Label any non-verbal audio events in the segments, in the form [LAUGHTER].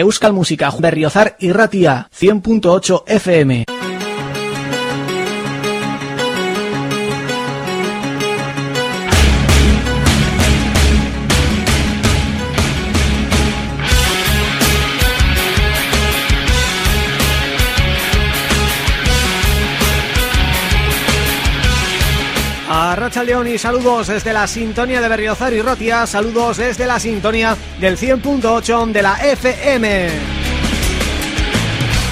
Euskal Música Berriozar y Ratia 100.8 FM. León y saludos desde la sintonía de Berriozar y Rotia, saludos desde la sintonía del 100.8 de la FM.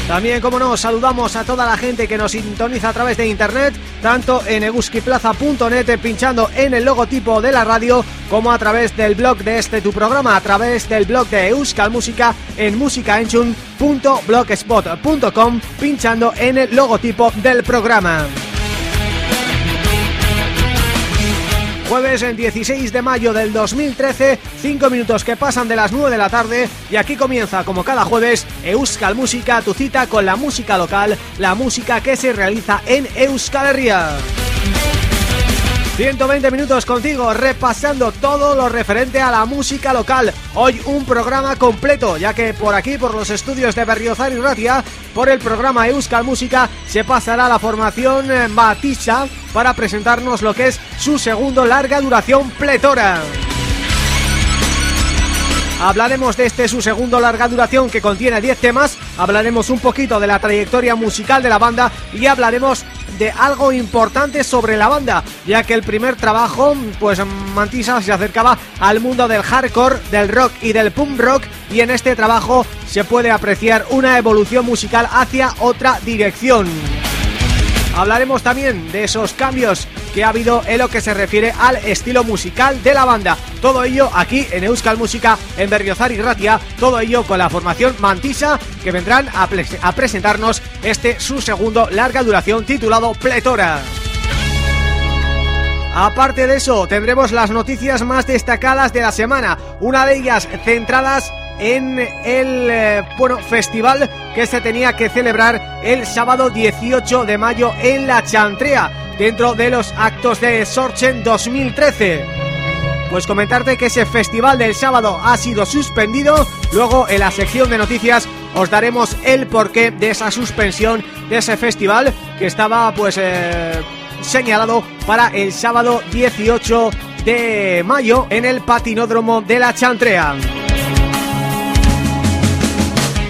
También, como no, saludamos a toda la gente que nos sintoniza a través de internet, tanto en eguskiplaza.net pinchando en el logotipo de la radio, como a través del blog de este tu programa, a través del blog de Euskal Música en musicaenchun.blogspot.com pinchando en el logotipo del programa. Jueves en 16 de mayo del 2013 5 minutos que pasan de las 9 de la tarde Y aquí comienza como cada jueves Euskal Música, tu cita con la música local La música que se realiza en Euskal Herria 120 minutos contigo repasando todo lo referente a la música local. Hoy un programa completo ya que por aquí, por los estudios de Berriozar y Ratia Por el programa Euskal Música se pasará la formación Matisa Para presentarnos lo que es su segundo larga duración Pletora. Hablaremos de este su segundo larga duración que contiene 10 temas Hablaremos un poquito de la trayectoria musical de la banda Y hablaremos de algo importante sobre la banda Ya que el primer trabajo, pues Mantisa se acercaba al mundo del hardcore, del rock y del punk rock Y en este trabajo se puede apreciar una evolución musical hacia otra dirección Hablaremos también de esos cambios que ha habido en lo que se refiere al estilo musical de la banda. Todo ello aquí en Euskal Música, en Berriozar y Ratia, todo ello con la formación Mantisa, que vendrán a, a presentarnos este su segundo larga duración titulado Pletora. Aparte de eso, tendremos las noticias más destacadas de la semana, una de ellas centradas en el eh, bueno festival que se tenía que celebrar el sábado 18 de mayo en La Chantrea, dentro de los actos de Sorchen 2013. Pues comentarte que ese festival del sábado ha sido suspendido, luego en la sección de noticias os daremos el porqué de esa suspensión de ese festival que estaba pues eh, señalado para el sábado 18 de mayo en el patinódromo de La Chantrea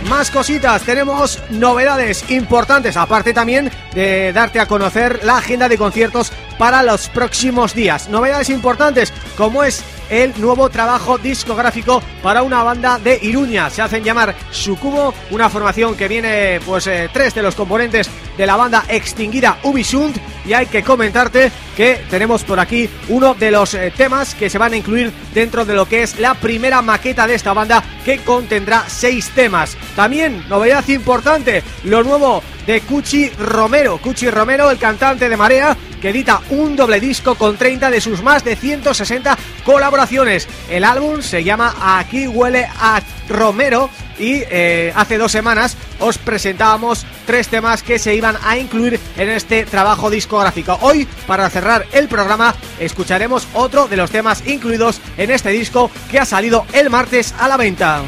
más cositas, tenemos novedades importantes, aparte también de darte a conocer la agenda de conciertos para los próximos días. Novedades importantes, como es el nuevo trabajo discográfico para una banda de Iruña. Se hacen llamar Sucubo, una formación que viene, pues, eh, tres de los componentes de la banda extinguida Ubisund y hay que comentarte que tenemos por aquí uno de los eh, temas que se van a incluir dentro de lo que es la primera maqueta de esta banda que contendrá seis temas. También, novedad importante, lo nuevo de Cuchi Romero. Cuchi Romero, el cantante de Marea, que edita un doble disco con 30 de sus más de 160 colaboraciones. El álbum se llama Aquí huele a Romero y eh, hace dos semanas os presentábamos tres temas que se iban a incluir en este trabajo discográfico. Hoy, para cerrar el programa, escucharemos otro de los temas incluidos en este disco que ha salido el martes a la venta.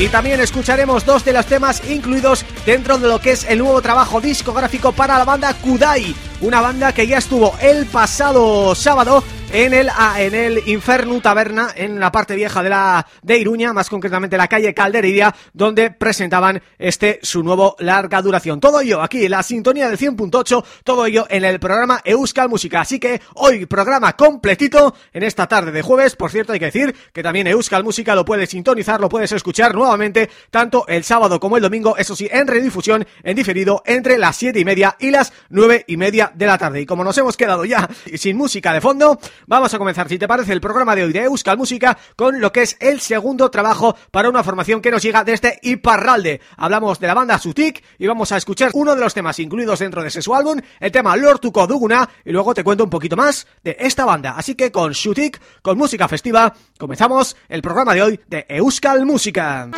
Y también escucharemos dos de los temas incluidos dentro de lo que es el nuevo trabajo discográfico para la banda Kudai Una banda que ya estuvo el pasado sábado en el ah, en el Inferno Taberna, en la parte vieja de la de Iruña, más concretamente la calle Calderidia, donde presentaban este su nuevo larga duración. Todo ello aquí la sintonía del 100.8, todo ello en el programa Euskal Música. Así que hoy programa completito en esta tarde de jueves. Por cierto, hay que decir que también Euskal Música lo puedes sintonizar, lo puedes escuchar nuevamente, tanto el sábado como el domingo, eso sí, en redifusión, en diferido, entre las 7 y media y las 9 y media de la tarde. Y como nos hemos quedado ya sin música de fondo, Vamos a comenzar, si te parece, el programa de hoy de Euskal Música con lo que es el segundo trabajo para una formación que nos llega desde Iparralde. Hablamos de la banda Sutik y vamos a escuchar uno de los temas incluidos dentro de ese su álbum, el tema Lortuko Duguna, y luego te cuento un poquito más de esta banda. Así que con Sutik, con música festiva, comenzamos el programa de hoy de Euskal Música.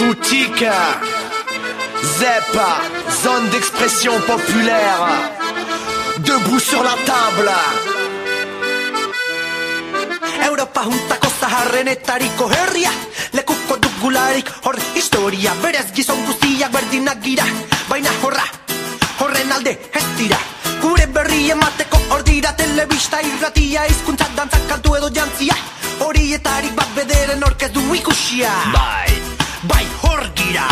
Choutika, Zepa, zone d'expression populaire. Debout sur la table. Europa juntako zaharrenetariko herria. Lekuko dugularik hor historia. Berez gizon guztiak berdinak gira. Baina horra, horren alde ez dira. Gure berri emateko hor dira Telebista irratia izkuntza dantzak kantu edo jantzia. Horietarik bat bederen orkez du ikusia. Bai bai hor gira.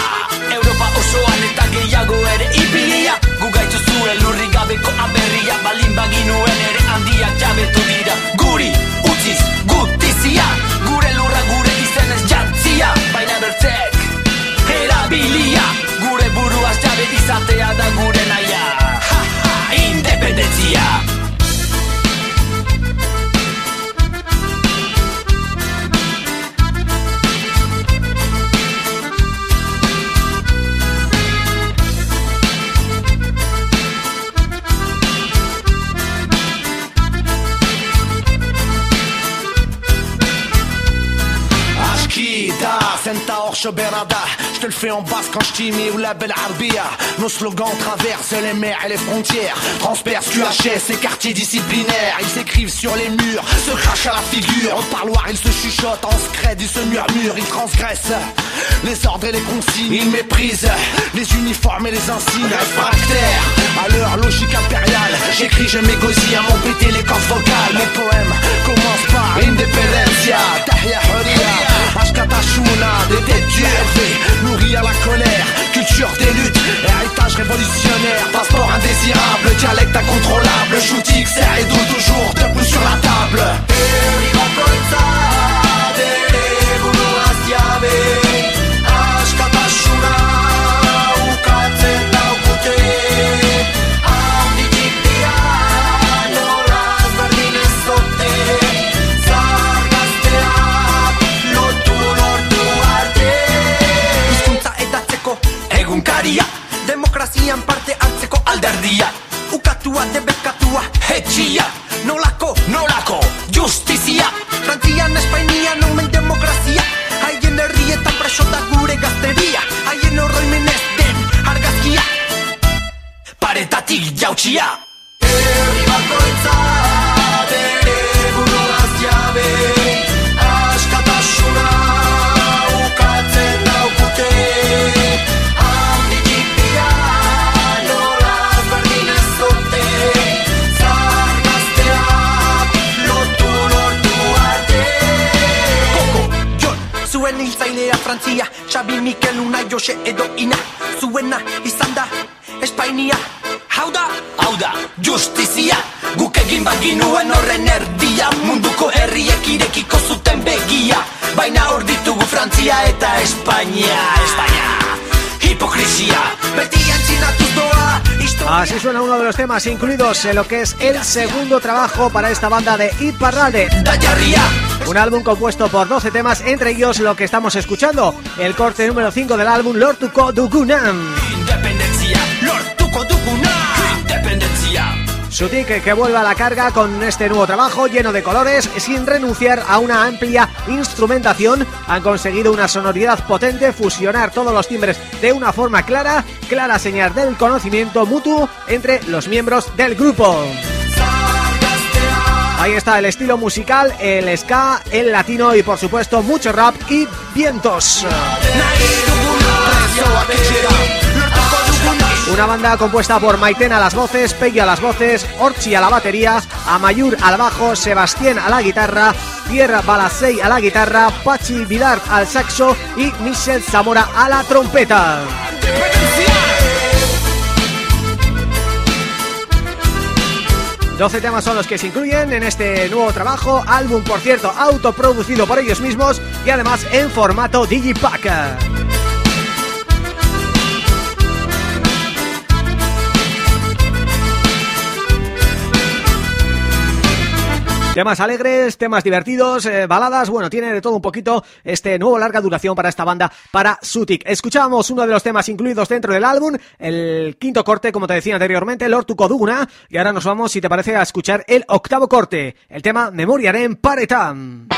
Europa osoan eta gehiago ere ipilia Gu gaitzu zuen lurri gabeko aberria. Balin baginuen ere handiak jabetu dira. Guri utziz gutizia. Gure lurra gure izenez jantzia Baina bertzek erabilia. Gure buruaz jabet izatea da gure naia ha, ha, Independentzia Je te le fais en basse quand je t'y mets ou la belle arbia. Nos slogans traversent les mers et les frontières. Transpercent QHS et quartiers disciplinaires. Ils s'écrivent sur les murs, se crachent à la figure. Au parloir ils se chuchotent, en secret ils se murmurent Ils transgressent les ordres et les consignes Ils méprisent les uniformes et les insignes Réfractaires. À leur logique impériale J'écris, je m'égosille à m'en péter les cordes vocales. Mes poèmes commencent par Independencia, Tahia des têtes élevées, nourries à la colère, culture des luttes, héritage révolutionnaire, passeport indésirable, dialecte incontrôlable, shooting, serre et dos toujours debout sur la table. Demokrazian parte hartzeko alderdia. Ukatua, debekatua, etxia Nolako, nolako, justizia. Frantzian, Espainian, omen demokrazia. Haien herrietan preso da gure gazteria. Haien horroimenez den argazkia. Paretatik jautxia Herri bakoitza Frantzia Xabi Mikel Una Jose edo Ina. Zuena izan da Espainia. Hau da, hau da, justizia. Guk egin baginuen horren erdia. Munduko herriek irekiko zuten begia. Baina hor ditugu Frantzia eta Espainia. Espainia. Hipokrizia. Beti antzinatuz doa Así suena uno de los temas incluidos en lo que es el segundo trabajo para esta banda de Iparralde. Un álbum compuesto por 12 temas, entre ellos lo que estamos escuchando, el corte número 5 del álbum Lord Tuko Dugunan. Independencia, Lord Tuko Independencia. Sutik que vuelve a la carga con este nuevo trabajo lleno de colores sin renunciar a una amplia instrumentación han conseguido una sonoridad potente, fusionar todos los timbres de una forma clara, clara señal del conocimiento mutuo entre los miembros del grupo. Ahí está el estilo musical, el ska, el latino y por supuesto mucho rap y vientos. Una banda compuesta por Maiten a las voces, Peggy a las voces, Orchi a la batería, Amayur al bajo, Sebastián a la guitarra, Pierre Balasei a la guitarra, Pachi Vidart al saxo y Michel Zamora a la trompeta. 12 temas son los que se incluyen en este nuevo trabajo, álbum por cierto autoproducido por ellos mismos y además en formato Digipack. Temas alegres, temas divertidos, eh, baladas, bueno, tiene de todo un poquito este nuevo larga duración para esta banda, para Sutik. Escuchamos uno de los temas incluidos dentro del álbum, el quinto corte, como te decía anteriormente, Lord Tukoduguna, y ahora nos vamos, si te parece, a escuchar el octavo corte, el tema Memoriarem Paretam.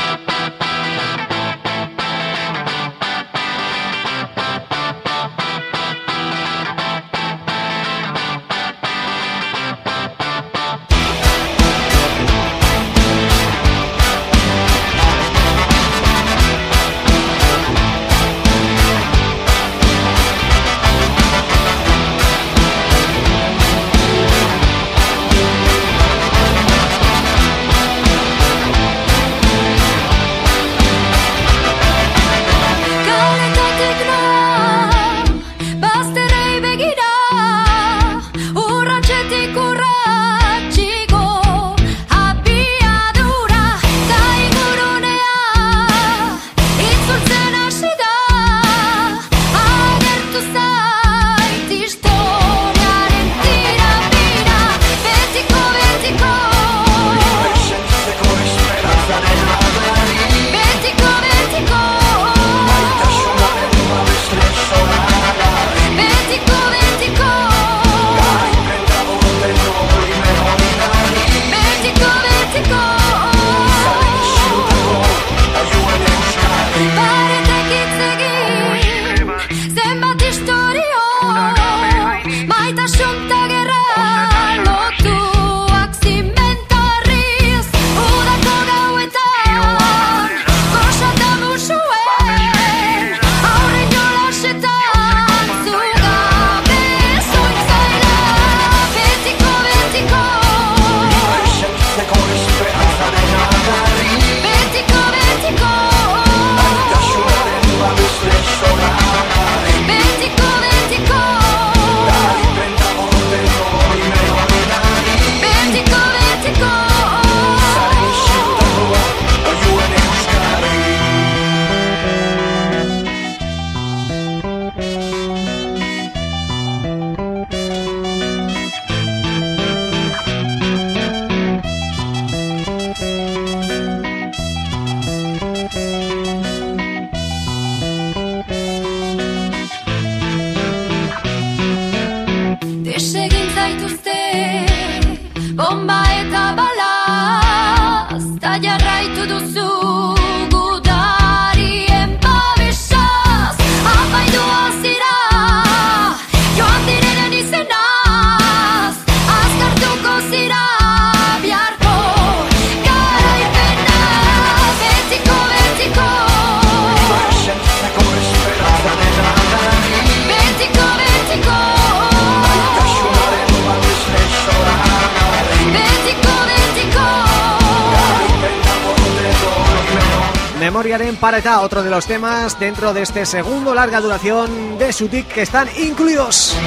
En Pareta, otro de los temas dentro de este segundo larga duración de Sutik que están incluidos.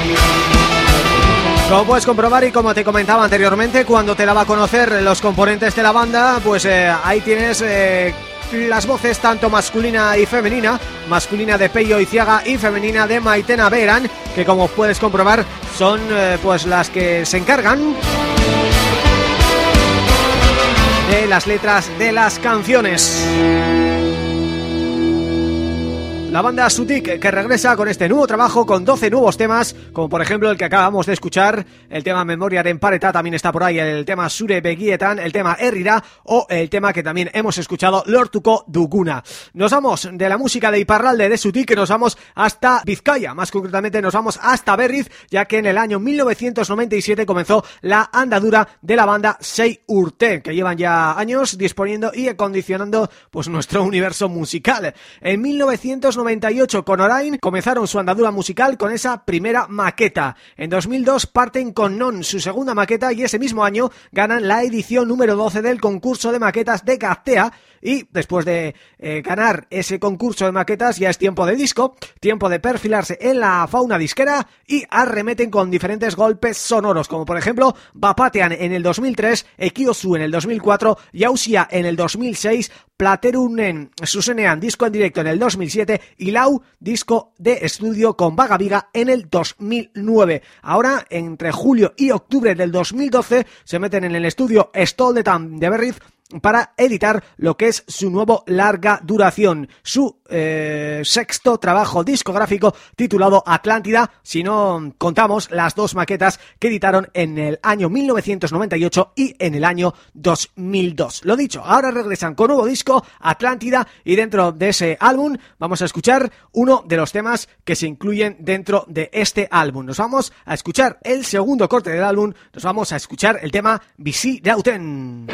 Como puedes comprobar y como te comentaba anteriormente, cuando te daba a conocer los componentes de la banda, pues eh, ahí tienes eh, las voces tanto masculina y femenina, masculina de Peyo Ciaga y femenina de Maitena Beran, que como puedes comprobar son eh, pues las que se encargan de las letras de las canciones la banda Sutik que regresa con este nuevo trabajo con 12 nuevos temas, como por ejemplo el que acabamos de escuchar, el tema Memoria de Empareta, también está por ahí el tema Sure Begietan, el tema Errira o el tema que también hemos escuchado, Lortuko Duguna. Nos vamos de la música de Iparralde de Sutik, nos vamos hasta Vizcaya, más concretamente nos vamos hasta Berriz, ya que en el año 1997 comenzó la andadura de la banda Sei Urte, que llevan ya años disponiendo y acondicionando pues nuestro universo musical. En 1997 98 con Orain comenzaron su andadura musical con esa primera maqueta. En 2002 parten con Non, su segunda maqueta, y ese mismo año ganan la edición número 12 del concurso de maquetas de Gaztea, y después de eh, ganar ese concurso de maquetas ya es tiempo de disco, tiempo de perfilarse en la fauna disquera y arremeten con diferentes golpes sonoros, como por ejemplo Bapatean en el 2003, Ekiosu en el 2004, Yausia en el 2006, Platerunen Susenean disco en directo en el 2007 y Lau disco de estudio con Vaga Viga en el 2009. Ahora, entre julio y octubre del 2012, se meten en el estudio Stoldetam de Berriz para editar lo que es su nuevo larga duración, su eh, sexto trabajo discográfico titulado Atlántida, si no contamos las dos maquetas que editaron en el año 1998 y en el año 2002. Lo dicho, ahora regresan con nuevo disco, Atlántida, y dentro de ese álbum vamos a escuchar uno de los temas que se incluyen dentro de este álbum. Nos vamos a escuchar el segundo corte del álbum, nos vamos a escuchar el tema Visi Rauten.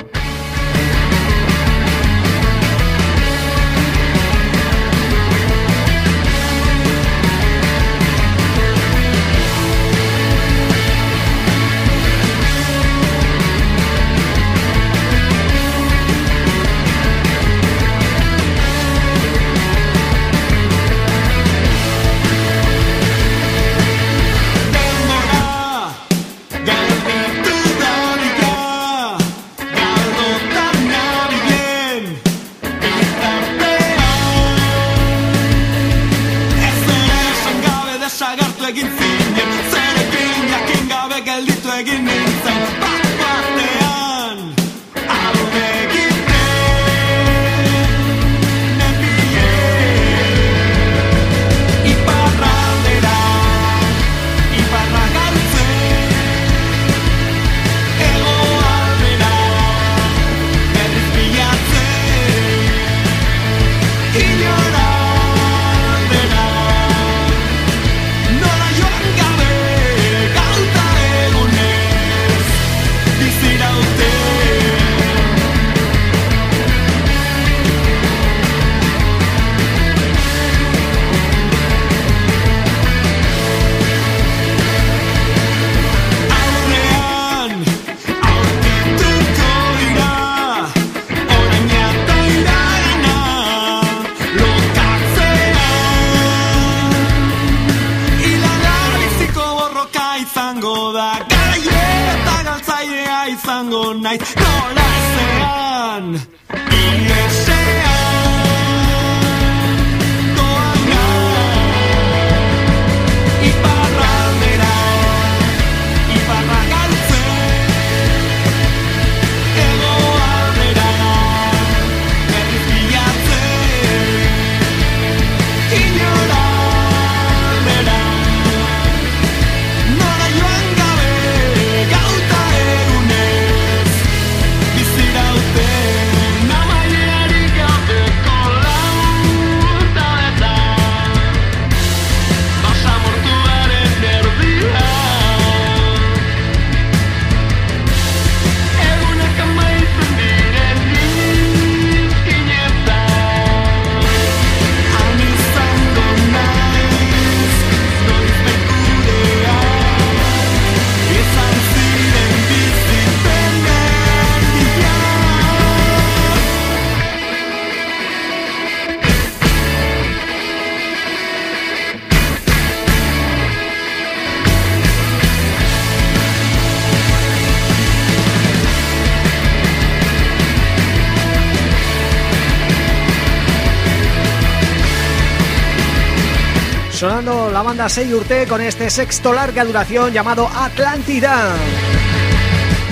Banda Seyurte con este sexto larga duración llamado Atlántida.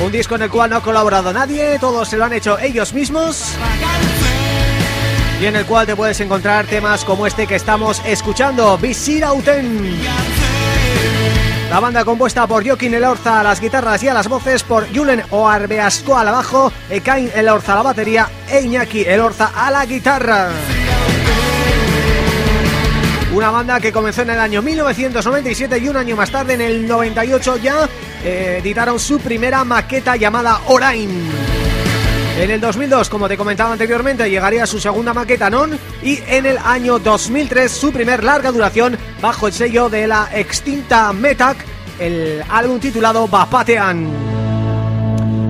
Un disco en el cual no ha colaborado nadie, todos se lo han hecho ellos mismos. Y en el cual te puedes encontrar temas como este que estamos escuchando, Visirauten. La banda compuesta por Joaquín Elorza a las guitarras y a las voces, por Julen Oarbeasco al bajo, Ekain Elorza a la batería e Iñaki Elorza a la guitarra. Una banda que comenzó en el año 1997 y un año más tarde, en el 98 ya, eh, editaron su primera maqueta llamada Orain. En el 2002, como te comentaba anteriormente, llegaría su segunda maqueta Non y en el año 2003 su primer larga duración bajo el sello de la extinta Metac, el álbum titulado Bapatean.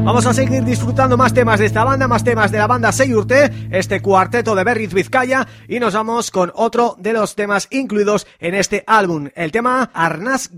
Vamos a seguir disfrutando más temas de esta banda, más temas de la banda Seyurte, este cuarteto de Berriz Vizcaya y nos vamos con otro de los temas incluidos en este álbum, el tema Arnas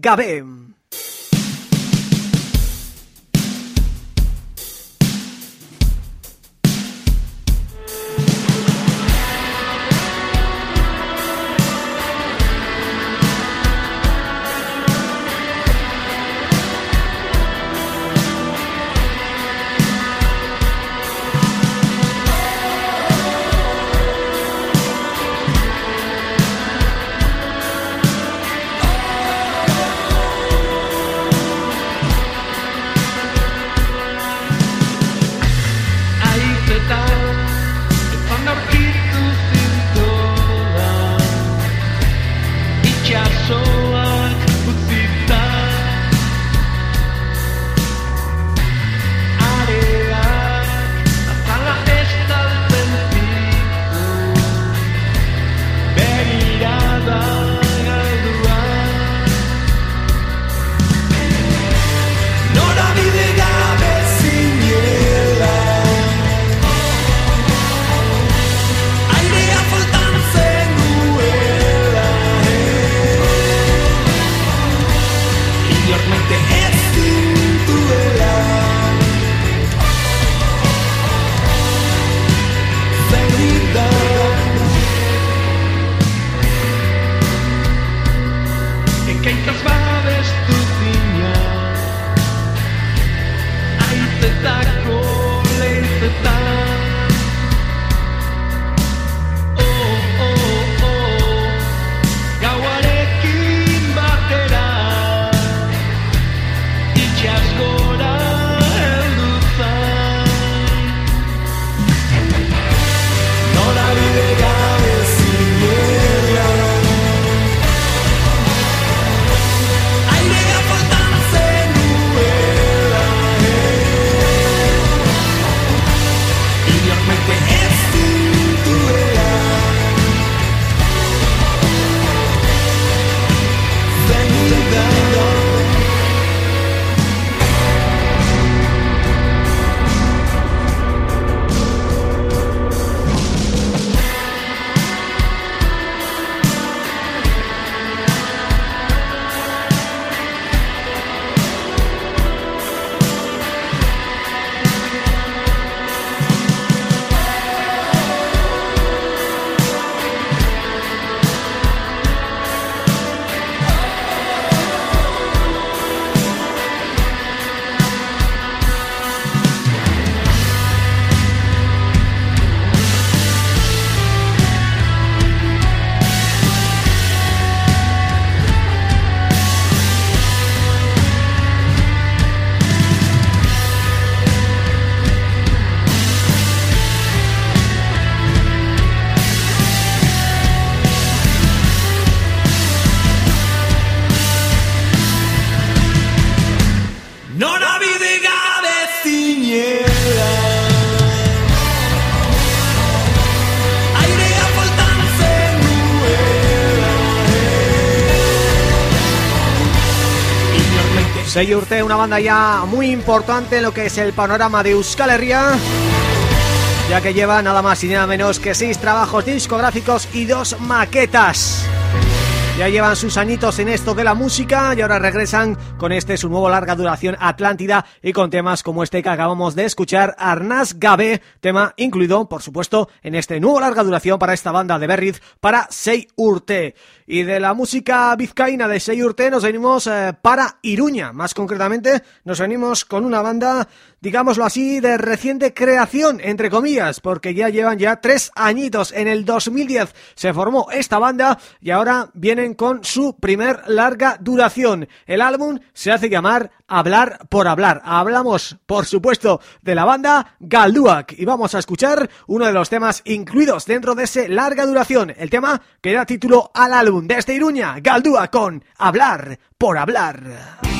Gabe. Seyurte, una banda ya muy importante en lo que es el panorama de Euskal Herria ya que lleva nada más y nada menos que seis trabajos discográficos y dos maquetas. Ya llevan sus añitos en esto de la música y ahora regresan con este su nuevo larga duración Atlántida y con temas como este que acabamos de escuchar, Arnas Gabe, tema incluido, por supuesto, en este nuevo larga duración para esta banda de Berriz, para Sei Urte. Y de la música vizcaína de Seyurte nos venimos eh, para Iruña. Más concretamente nos venimos con una banda digámoslo así, de reciente creación, entre comillas, porque ya llevan ya tres añitos. En el 2010 se formó esta banda y ahora vienen con su primer larga duración. El álbum se hace llamar Hablar por Hablar. Hablamos, por supuesto, de la banda Galduak y vamos a escuchar uno de los temas incluidos dentro de ese larga duración. El tema que da título al álbum desde Iruña, Galduak con Hablar por Hablar.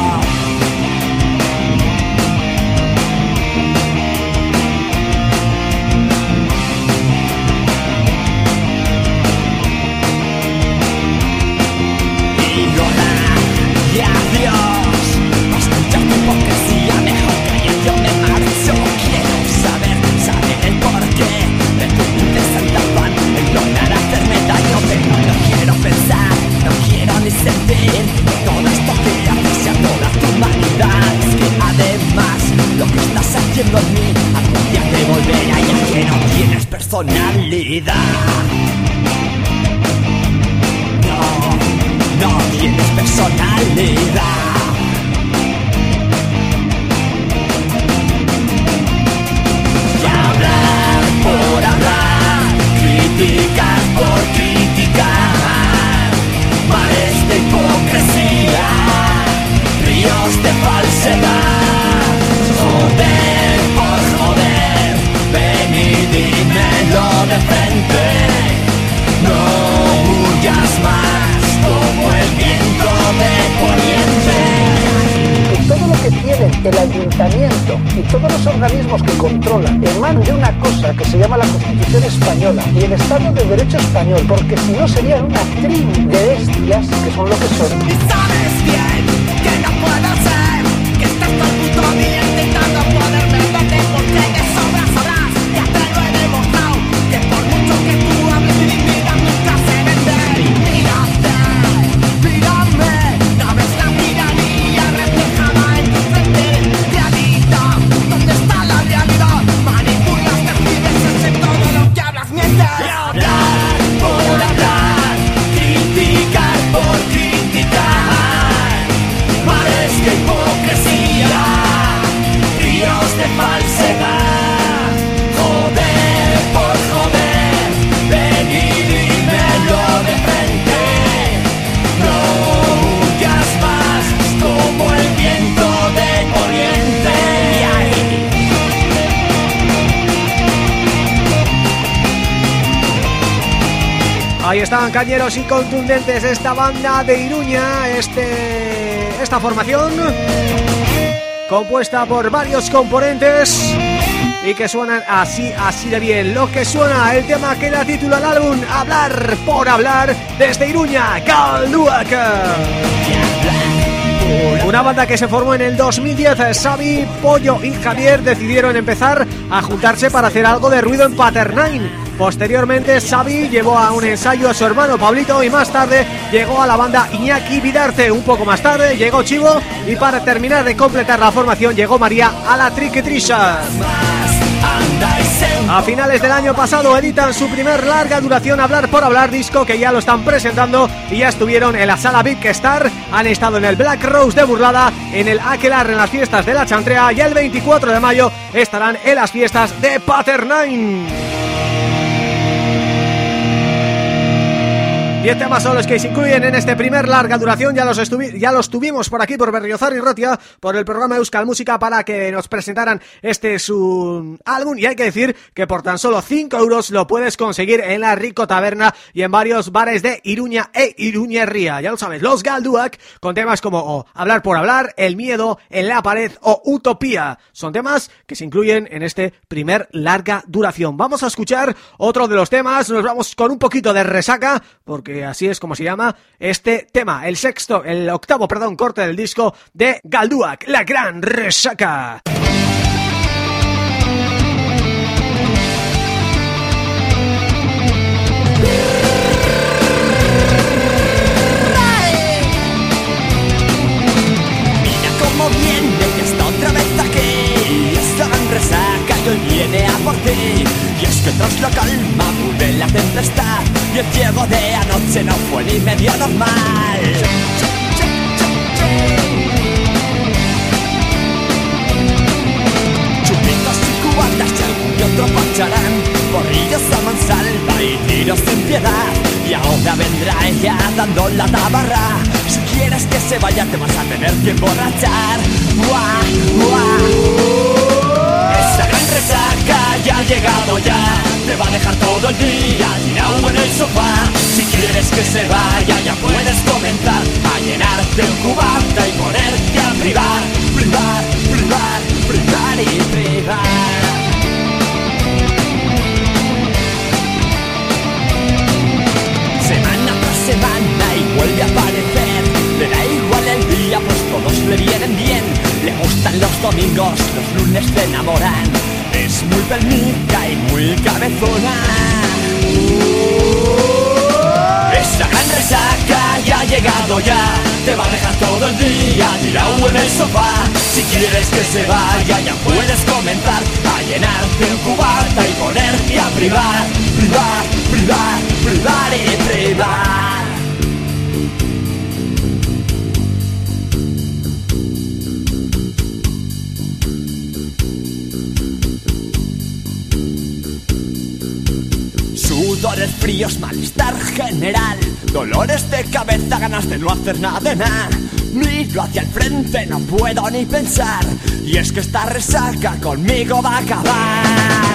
buscando en mí A copias de volver allá que no tienes personalidad. No, no tienes personalidad. Ayuntamiento y todos los organismos que controlan emanan de una cosa que se llama la Constitución Española y el Estado de Derecho Español, porque si no serían una tribu de bestias que son lo que son. sabes bien que no puedo ser, que estás todo el intentando Ahí están cañeros y contundentes esta banda de Iruña, este esta formación compuesta por varios componentes y que suenan así, así de bien. Lo que suena, el tema que da título al álbum, Hablar por Hablar, desde Iruña, Calduaca. Una banda que se formó en el 2010, Xavi, Pollo y Javier decidieron empezar a juntarse para hacer algo de ruido en Paternine Posteriormente Xavi llevó a un ensayo a su hermano Pablito y más tarde llegó a la banda Iñaki Vidarte. Un poco más tarde llegó Chivo y para terminar de completar la formación llegó María a la Triquetrisha. A finales del año pasado editan su primer larga duración Hablar por Hablar disco que ya lo están presentando y ya estuvieron en la sala Big Star, han estado en el Black Rose de Burlada, en el Aquelar en las fiestas de la Chantrea y el 24 de mayo estarán en las fiestas de Paternine. Diez temas son los que se incluyen en este primer larga duración, ya los ya los tuvimos por aquí, por Berriozar y Rotia, por el programa Euskal Música para que nos presentaran este su álbum. Y hay que decir que por tan solo 5 euros lo puedes conseguir en la Rico Taberna y en varios bares de Iruña e Iruñerría, ya lo sabes, los Galduak, con temas como Hablar por Hablar, El Miedo, En la Pared o Utopía, son temas que se incluyen en este primer larga duración. Vamos a escuchar otro de los temas, nos vamos con un poquito de resaca, porque así es como se llama este tema, el sexto, el octavo, perdón, corte del disco de Galduak, La Gran Resaca. Viene a por ti. Que tras la calma pude la tempestad y el ciego de anoche no fue ni medio normal. Chupitos y cubatas y algún otro pacharán, corrillos a mansalva y tiros sin piedad. Y ahora vendrá ella dando la tabarra. Si quieres que se vaya te vas a tener que emborrachar. ¡Guau, guau! Esa gran resaca ya ha llegado ya te va a dejar todo el día tirado en el sofá. Si quieres que se vaya, ya puedes comenzar a llenarte un cubata y gustan los domingos, los lunes se enamoran es muy pernica y muy cabezona. Esa gran resaca ya ha llegado ya, te va a dejar todo el día tirado en el sofá. Si quieres que se vaya ya puedes comenzar a llenarte un cubata y ponerte a privar, privar, privar, privar y privar. Fríos, malestar general. Dolores de cabeza, ganas de no hacer nada de nada Miro hacia el frente, no puedo ni pensar. Y es que esta resaca conmigo va a acabar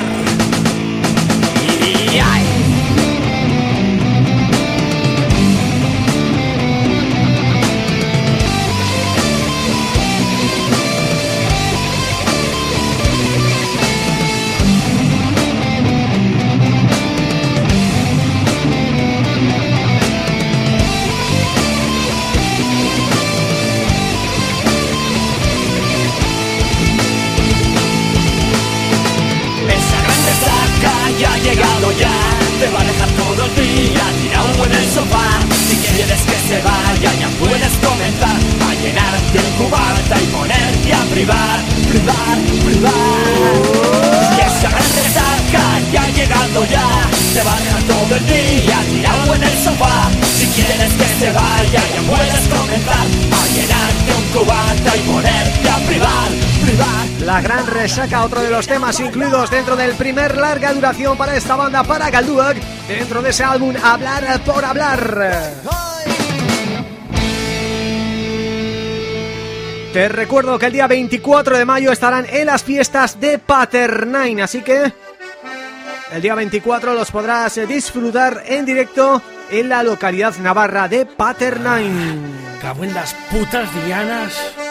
saca otro de los temas incluidos dentro del primer larga duración para esta banda, para Galduag, dentro de ese álbum Hablar por Hablar. Te recuerdo que el día 24 de mayo estarán en las fiestas de Paternine, así que el día 24 los podrás disfrutar en directo en la localidad navarra de Paternine. Cago en las putas dianas.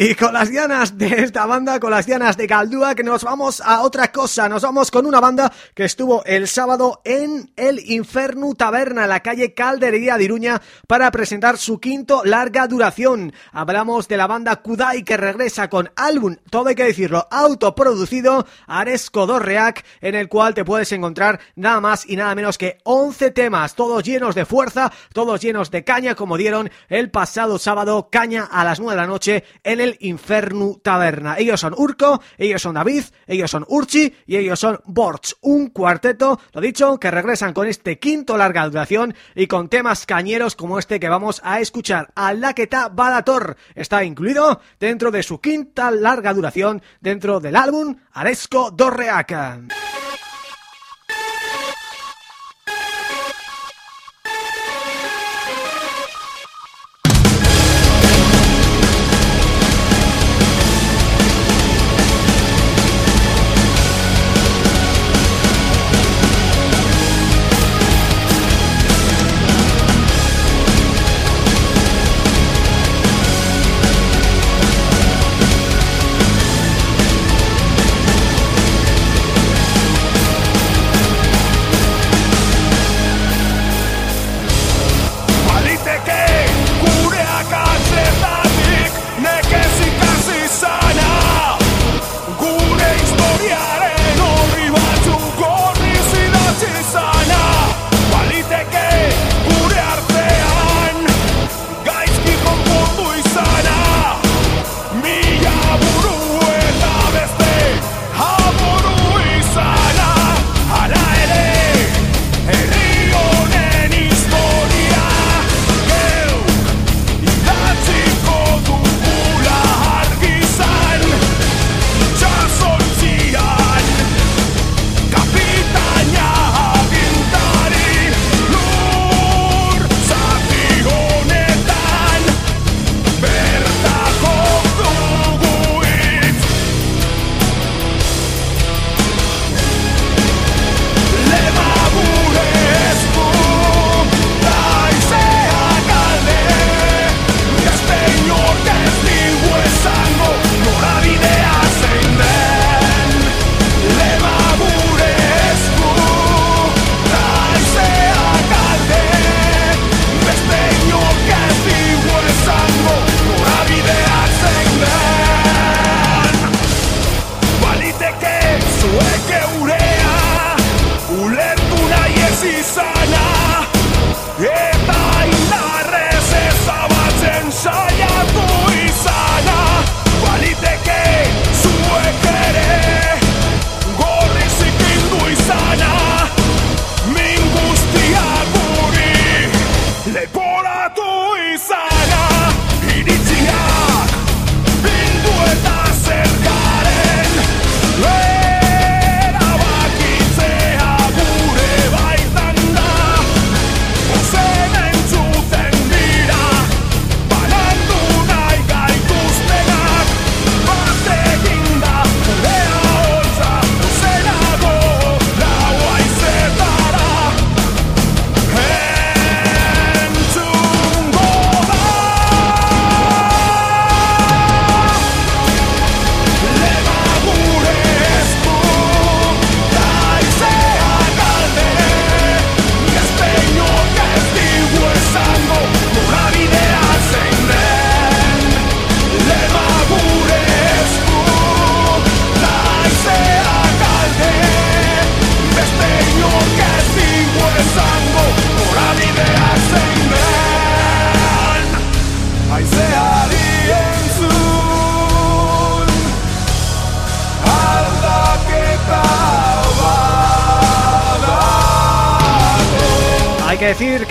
Y con las dianas de esta banda, con las dianas de Galdúa, que nos vamos a otra cosa. Nos vamos con una banda que estuvo el sábado en el Inferno Taberna, en la calle Calderería de Iruña, para presentar su quinto larga duración. Hablamos de la banda Kudai, que regresa con álbum, todo hay que decirlo, autoproducido, Aresco Dorreac, en el cual te puedes encontrar nada más y nada menos que 11 temas, todos llenos de fuerza, todos llenos de caña, como dieron el pasado sábado, caña a las 9 de la noche en el Infernu Taberna. Ellos son Urco, ellos son David, ellos son Urchi y ellos son Borch, un cuarteto, lo dicho, que regresan con este quinto larga duración y con temas cañeros como este que vamos a escuchar. Alaqueta Badator está incluido dentro de su quinta larga duración dentro del álbum Aresco Dorreaca.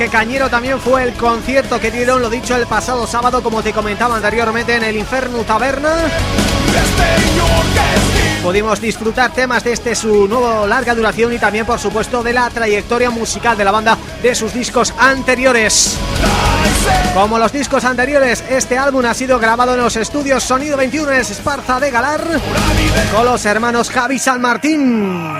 Cañero también fue el concierto que dieron, lo dicho, el pasado sábado, como te comentaba anteriormente, en el Inferno Taberna. Pudimos disfrutar temas de este su nuevo larga duración y también, por supuesto, de la trayectoria musical de la banda de sus discos anteriores. Como los discos anteriores, este álbum ha sido grabado en los estudios Sonido 21 en Esparza de Galar con los hermanos Javi San Martín.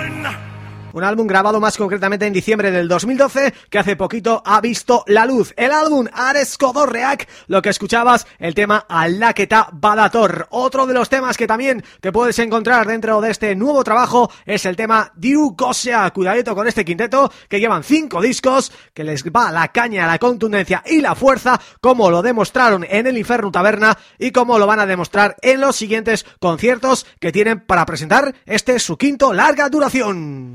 Un álbum grabado más concretamente en diciembre del 2012 que hace poquito ha visto la luz. El álbum Ares Reac, lo que escuchabas, el tema Alaqueta Badator. Otro de los temas que también te puedes encontrar dentro de este nuevo trabajo es el tema Diu Gosea. Cuidadito con este quinteto que llevan cinco discos, que les va la caña, la contundencia y la fuerza, como lo demostraron en el Inferno Taberna y como lo van a demostrar en los siguientes conciertos que tienen para presentar este su quinto larga duración.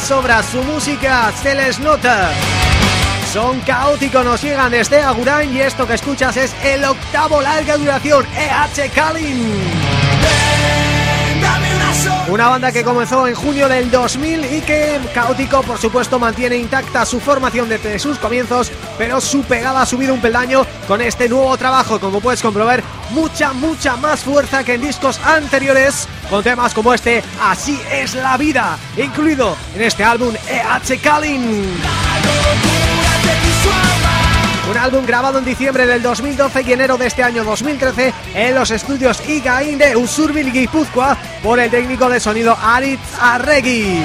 Sobra, su música se les nota. Son caóticos, nos llegan desde Agurain y esto que escuchas es el octavo larga duración, EH Kalin. Una banda que comenzó en junio del 2000 y que, caótico, por supuesto, mantiene intacta su formación desde sus comienzos, pero su pegada ha subido un peldaño con este nuevo trabajo, como puedes comprobar, mucha, mucha más fuerza que en discos anteriores, con temas como este, Así es la vida, incluido en este álbum EH Kalin. Un álbum grabado en diciembre del 2012 y enero de este año 2013 en los estudios Igain de Usurbil Guipúzcoa por el técnico de sonido Aritz Arregui.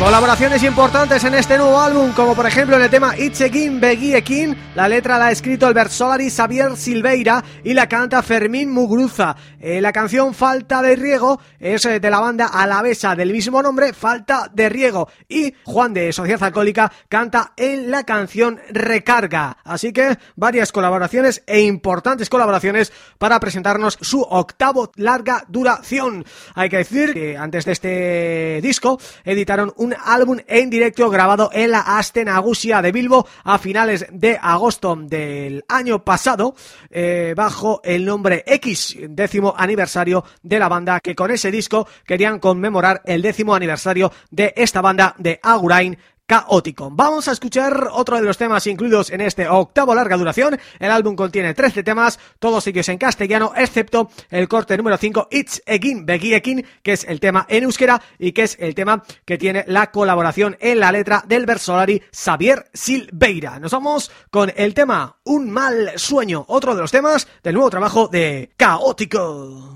Colaboraciones importantes en este nuevo álbum, como por ejemplo en el tema Itchekin Begiekin, la letra la ha escrito el Versolari Xavier Silveira y la canta Fermín Mugruza. Eh, la canción Falta de Riego es eh, de la banda alavesa del mismo nombre, Falta de Riego, y Juan de Sociedad Alcohólica canta en la canción Recarga. Así que varias colaboraciones e importantes colaboraciones para presentarnos su octavo larga duración. Hay que decir que antes de este disco editaron un álbum en directo grabado en la Astenagusia de Bilbo a finales de agosto del año pasado eh, bajo el nombre X, décimo aniversario de la banda que con ese disco querían conmemorar el décimo aniversario de esta banda de Agurain caótico. Vamos a escuchar otro de los temas incluidos en este octavo larga duración. El álbum contiene 13 temas, todos ellos en castellano, excepto el corte número 5, It's Egin Begiekin, que es el tema en euskera y que es el tema que tiene la colaboración en la letra del Versolari Xavier Silveira. Nos vamos con el tema Un mal sueño, otro de los temas del nuevo trabajo de Caótico.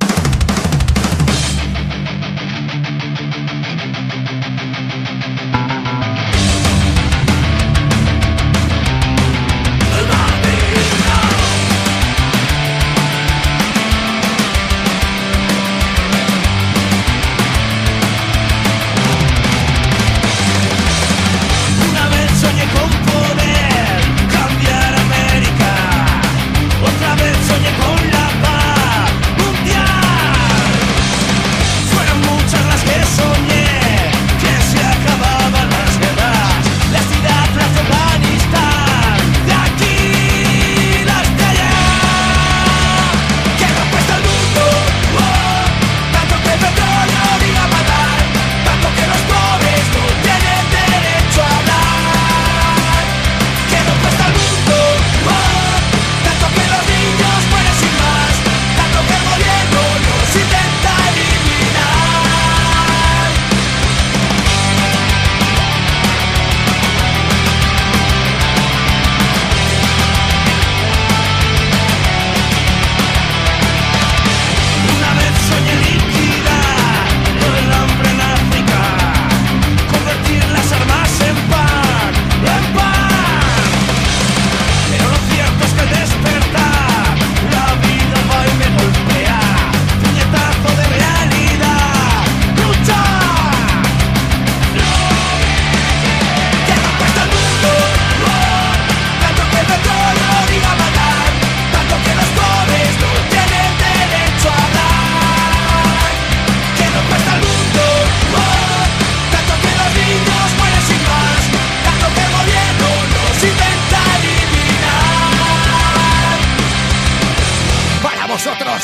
Nosotros.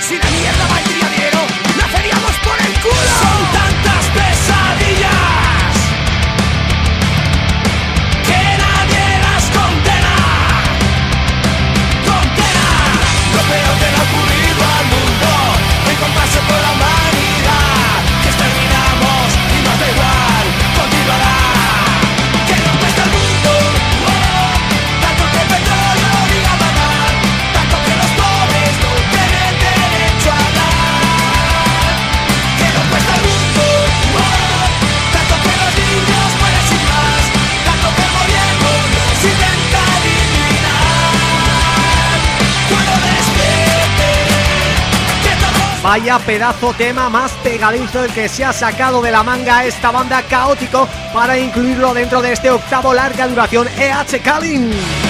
Si la mierda va el Vaya pedazo tema más pegadizo el que se ha sacado de la manga esta banda caótico para incluirlo dentro de este octavo larga duración EH Kalin.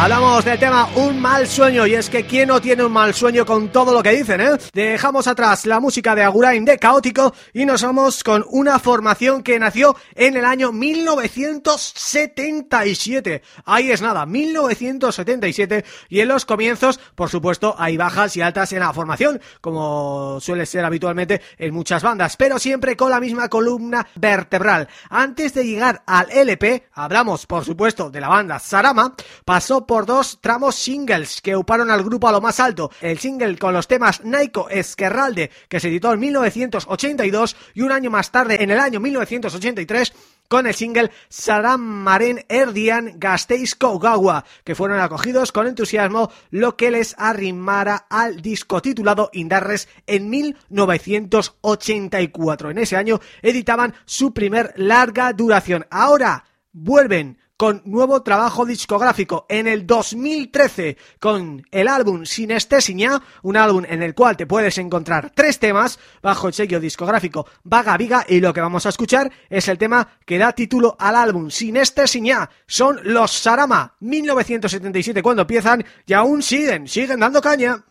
Hablamos del tema Un mal sueño y es que ¿quién no tiene un mal sueño con todo lo que dicen, eh? Dejamos atrás la música de Agurain de Caótico y nos vamos con una formación que nació en el año 1977. Ahí es nada, 1977 y en los comienzos, por supuesto, hay bajas y altas en la formación, como suele ser habitualmente en muchas bandas, pero siempre con la misma columna vertebral. Antes de llegar al LP, hablamos, por supuesto, de la banda Sarama, pasó por dos tramos singles que uparon al grupo a lo más alto. El single con los temas Naiko Esquerralde, que se editó en 1982 y un año más tarde, en el año 1983, con el single Saram Maren Erdian Gasteiz Kogawa, que fueron acogidos con entusiasmo lo que les arrimara al disco titulado Indarres en 1984. En ese año editaban su primer larga duración. Ahora vuelven con nuevo trabajo discográfico en el 2013 con el álbum Sinestesiña, un álbum en el cual te puedes encontrar tres temas bajo el sello discográfico Vaga Viga y lo que vamos a escuchar es el tema que da título al álbum Sinestesiña, son los Sarama 1977 cuando empiezan y aún siguen, siguen dando caña.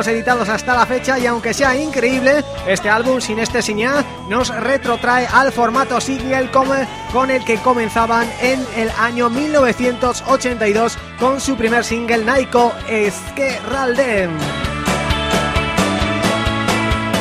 Editados hasta la fecha y aunque sea increíble, este álbum sin este señal nos retrotrae al formato single con el que comenzaban en el año 1982 con su primer single Naiko Esquerralden.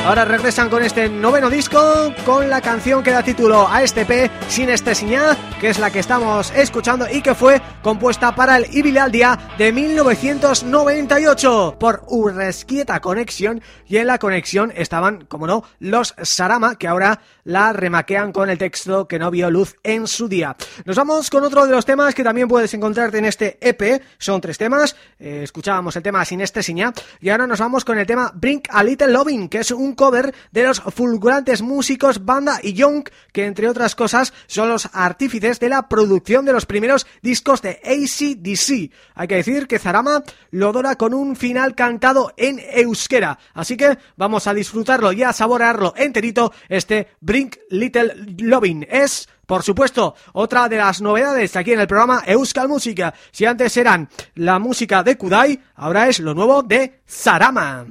Ahora regresan con este noveno disco con la canción que da título a este P Sin este señal, que es la que estamos escuchando y que fue compuesta para el Ibilaldia de 1998 por Urresquieta Conexión. Y en la conexión estaban, como no, los Sarama que ahora la remaquean con el texto que no vio luz en su día. Nos vamos con otro de los temas que también puedes encontrarte en este EP, son tres temas, eh, escuchábamos el tema Sin este señal y ahora nos vamos con el tema Bring a Little Loving, que es un cover de los fulgurantes músicos Banda y Young, que entre otras cosas son los artífices de la producción de los primeros discos de ACDC. Hay que decir que Zarama lo dora con un final cantado en euskera, así que vamos a disfrutarlo y a saborearlo enterito este Bring Little Loving. Es por supuesto, otra de las novedades aquí en el programa Euskal Música. Si antes eran la música de Kudai, ahora es lo nuevo de Zarama.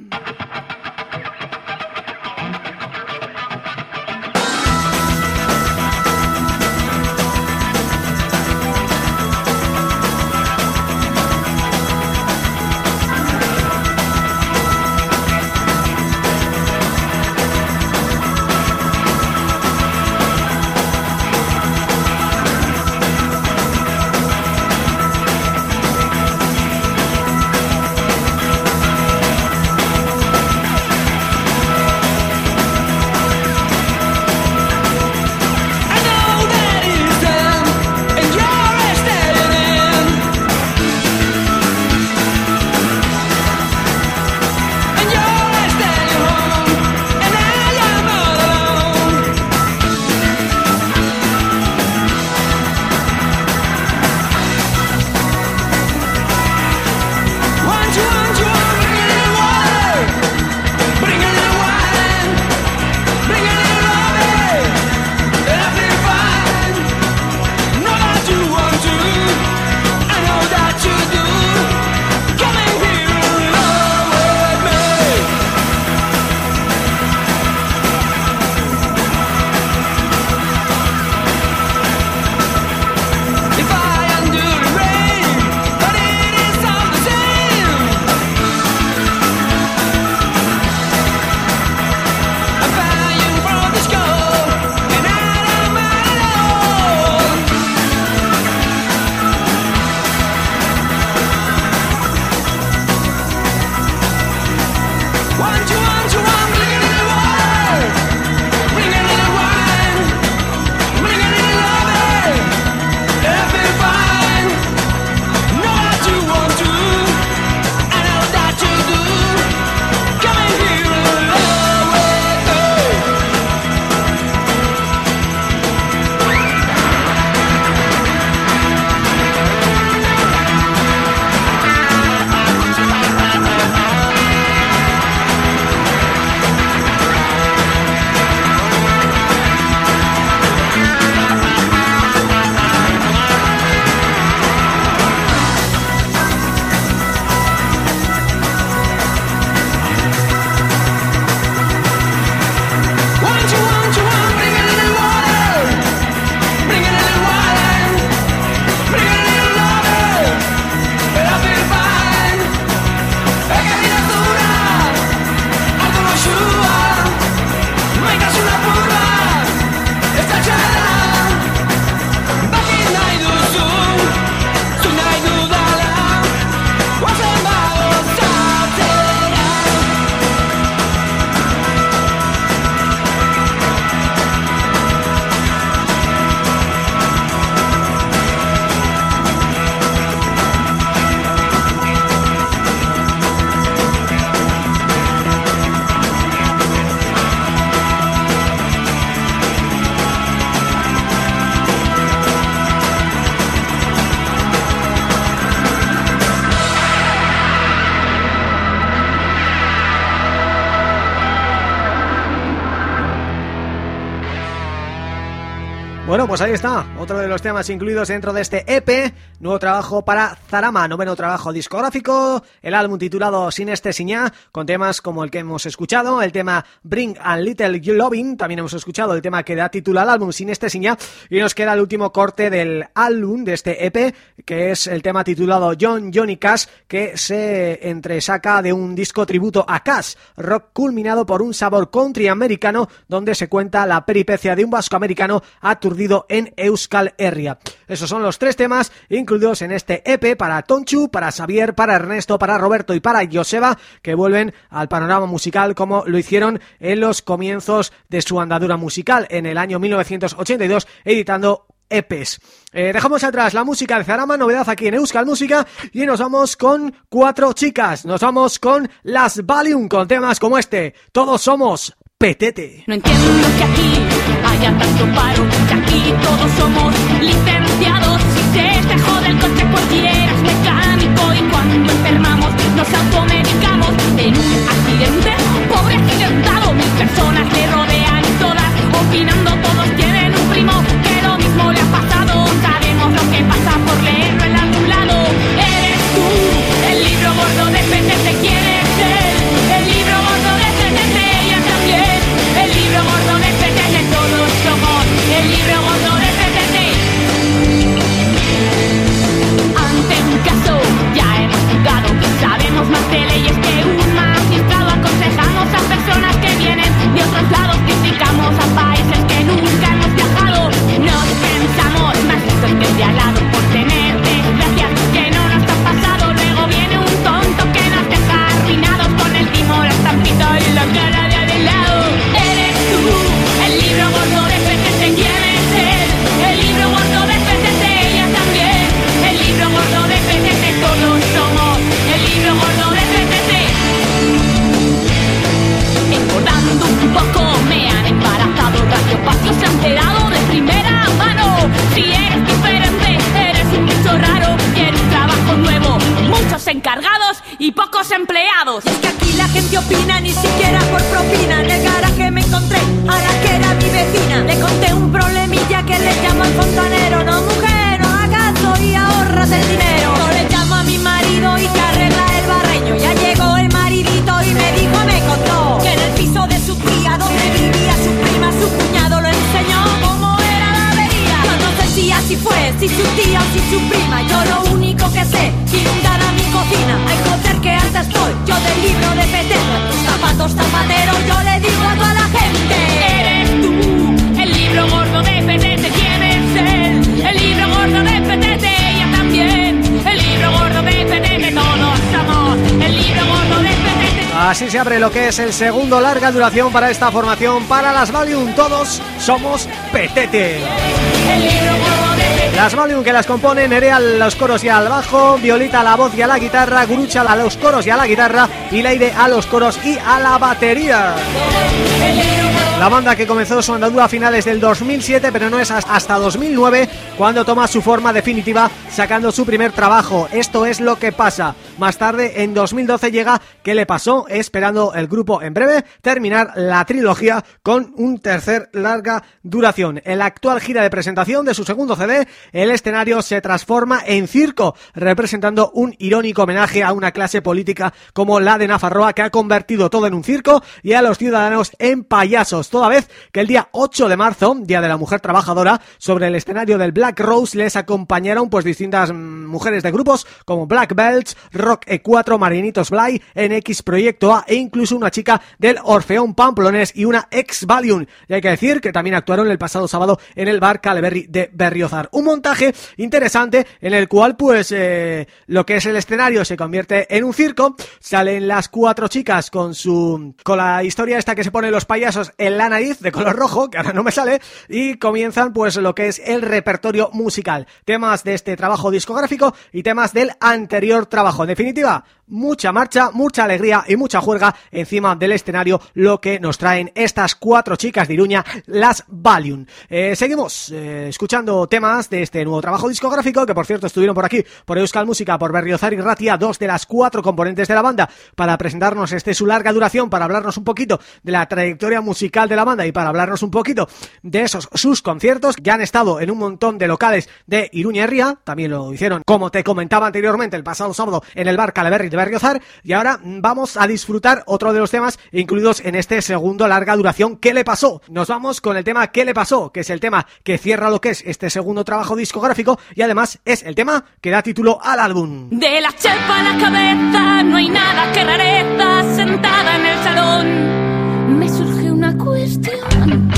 Pues ahí está, otro de los temas incluidos dentro de este EP, nuevo trabajo para Zarama, noveno trabajo discográfico, el álbum titulado Sin este Siñá, con temas como el que hemos escuchado, el tema Bring a Little Loving, también hemos escuchado el tema que da título al álbum Sin este Siñá, y nos queda el último corte del álbum de este EP, que es el tema titulado John Johnny Cash, que se entresaca de un disco tributo a Cash, rock culminado por un sabor country americano, donde se cuenta la peripecia de un vasco americano aturdido en Euskal Herria. Esos son los tres temas incluidos en este EP para Tonchu, para Xavier, para Ernesto, para Roberto y para Joseba, que vuelven al panorama musical como lo hicieron en los comienzos de su andadura musical en el año 1982, editando EPs. Eh, dejamos atrás la música de Zarama, novedad aquí en Euskal Música y nos vamos con cuatro chicas, nos vamos con las Valium con temas como este, Todos somos Petete. No entiendo que aquí haya tanto paro, que aquí todos somos licenciados. Si se te jode el coche cualquiera enfermamos nos automedicamos en un accidente. Pobre accidentado, mil personas le rodean todas opinando todos que encargados y pocos empleados Es que aquí la gente opina, ni siquiera por propina. En el garaje me encontré a la que era mi vecina. Le conté un problemilla que le llamo al fontanero. No, mujer, no hagas y ahorras el dinero. Yo le llamo a mi marido y que arregla el barreño. Ya llegó el maridito y me dijo, me contó que en el piso de su tía, donde vivía su prima, su cuñado lo enseñó cómo era la avería. No sé si fue, si su tía o si su prima. Yo lo único que sé, que inundar a mi cocina. Ay, joder, que alta estoy, yo del libro de Petero. Tus zapatos zapateros, yo le digo a toda la gente. Eres tú, el libro gordo de PTT quieres ser, el libro gordo de PTT ella también, el libro gordo de PTT todos somos, el libro gordo de PTT. Así se abre lo que es el segundo larga duración para esta formación, para las Valium, todos somos Petete. El libro gordo. Las Valium que las componen Nerea los coros y al bajo, Violita a la voz y a la guitarra, Gurucha a los coros y a la guitarra y Leire a los coros y a la batería. La banda que comenzó su andadura a finales del 2007 pero no es hasta 2009 cuando toma su forma definitiva sacando su primer trabajo. Esto es lo que pasa. Más tarde en 2012 llega ¿Qué le pasó? Esperando el grupo en breve terminar la trilogía con un tercer larga duración. En la actual gira de presentación de su segundo CD, el escenario se transforma en circo, representando un irónico homenaje a una clase política como la de Nafarroa que ha convertido todo en un circo y a los ciudadanos en payasos. Toda vez que el día 8 de marzo, Día de la Mujer Trabajadora, sobre el escenario del Black Rose les acompañaron pues distintas mm, mujeres de grupos como Black Belts, Rock E4, Marinitos Bly, NX Proyecto A e incluso una chica del Orfeón Pamplones y una ex Valium. Y hay que decir que también actuaron el pasado sábado en el bar Caleberry de Berriozar. Un montaje interesante en el cual pues eh, lo que es el escenario se convierte en un circo, salen las cuatro chicas con su con la historia esta que se pone los payasos en la nariz de color rojo, que ahora no me sale, y comienzan pues lo que es el repertorio musical, temas de este trabajo discográfico y temas del anterior trabajo. En definitiva, mucha marcha, mucha alegría y mucha juerga encima del escenario, lo que nos traen estas cuatro chicas de Iruña, las Valium. Eh, seguimos eh, escuchando temas de este nuevo trabajo discográfico, que por cierto estuvieron por aquí, por Euskal Música, por Berriozar y Ratia, dos de las cuatro componentes de la banda, para presentarnos este su larga duración, para hablarnos un poquito de la trayectoria musical de la banda y para hablarnos un poquito de esos sus conciertos que han estado en un montón de locales de Iruña también lo hicieron, como te comentaba anteriormente, el pasado sábado en el bar Calaverri de Berriozar y ahora vamos a disfrutar otro de los temas incluidos en este segundo larga duración ¿Qué le pasó? Nos vamos con el tema ¿Qué le pasó? que es el tema que cierra lo que es este segundo trabajo discográfico y además es el tema que da título al álbum. De la chepa a la cabeza no hay nada que rareza sentada en el salón. Me cuestión.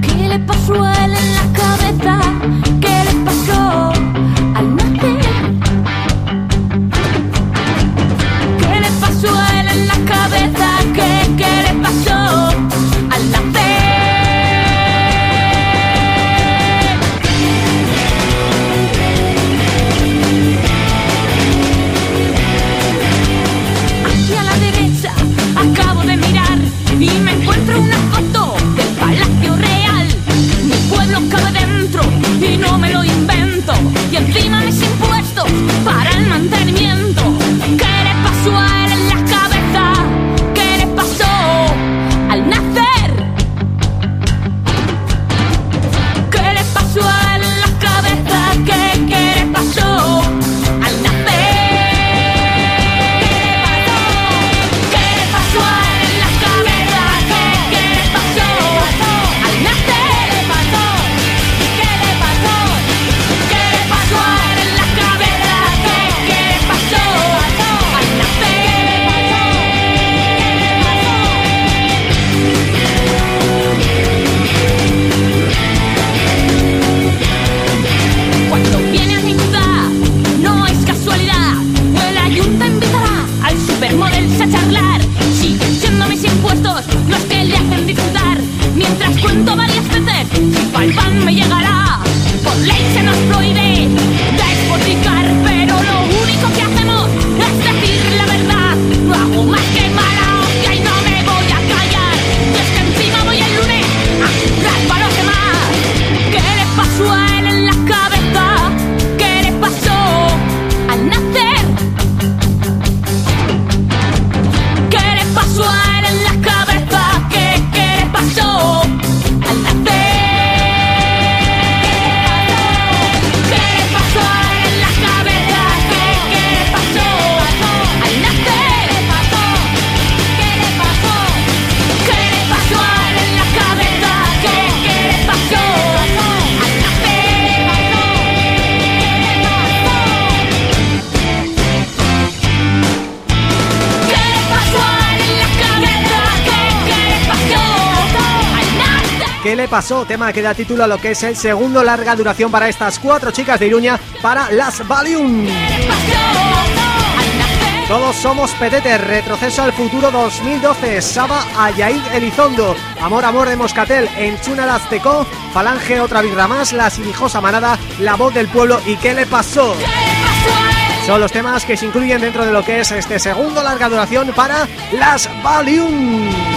¿Qué le pasó a él en la cabeza? Pasó? Tema que da título a lo que es el segundo larga duración para estas cuatro chicas de Iruña para Las Valium. Todos somos Petete, retroceso al futuro 2012, Saba Ayaid Elizondo, Amor Amor de Moscatel, Enchuna Lazteco, Falange Otra Birra Más, La Silijosa Manada, La Voz del Pueblo y ¿Qué le pasó? Son los temas que se incluyen dentro de lo que es este segundo larga duración para Las Valium.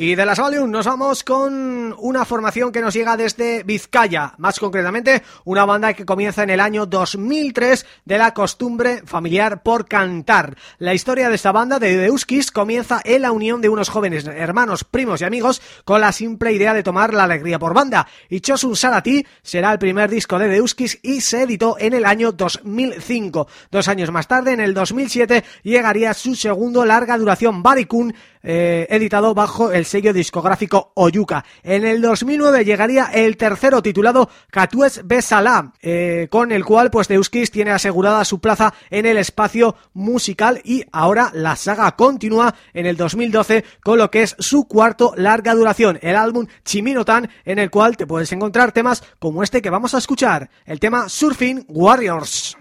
Y de las Valium nos vamos con una formación que nos llega desde Vizcaya, más concretamente una banda que comienza en el año 2003 de la costumbre familiar por cantar. La historia de esta banda de Deuskis comienza en la unión de unos jóvenes hermanos, primos y amigos con la simple idea de tomar la alegría por banda. Y Chosun Sarati será el primer disco de Deuskis y se editó en el año 2005. Dos años más tarde, en el 2007, llegaría su segundo larga duración, Barikun, eh, editado bajo el sello discográfico Oyuka. En el 2009 llegaría el tercero titulado Katues Besala, eh, con el cual pues Deuskis tiene asegurada su plaza en el espacio musical y ahora la saga continúa en el 2012 con lo que es su cuarto larga duración, el álbum Chiminotan, en el cual te puedes encontrar temas como este que vamos a escuchar, el tema Surfing Warriors.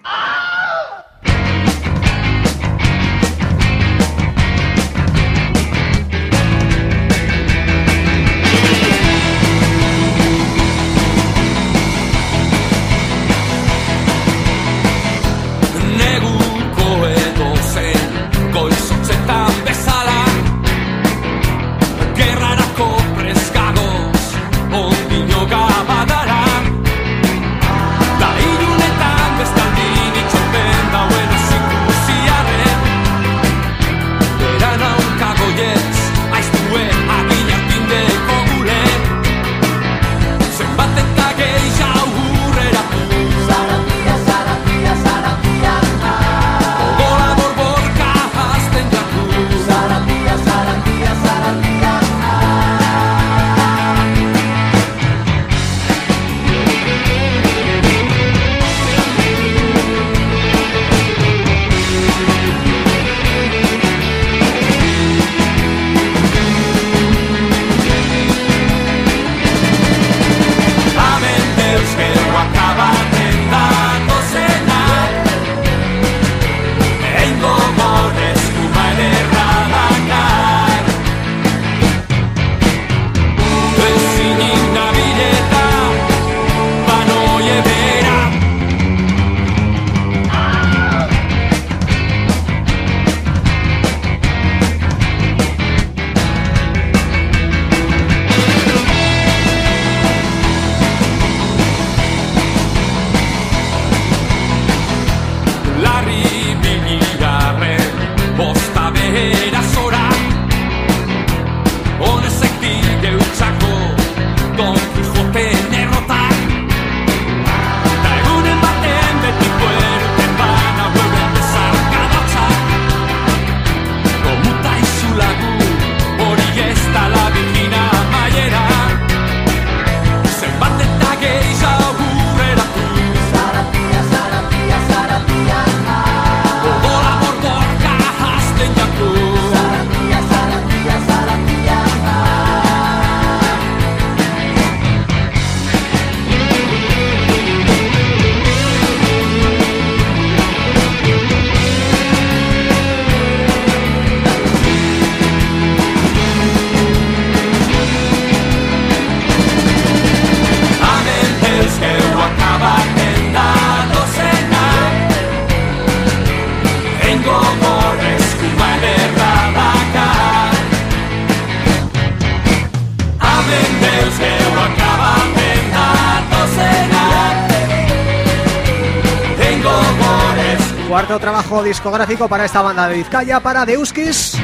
Cuarto trabajo discográfico para esta banda de Vizcaya, para Deuskis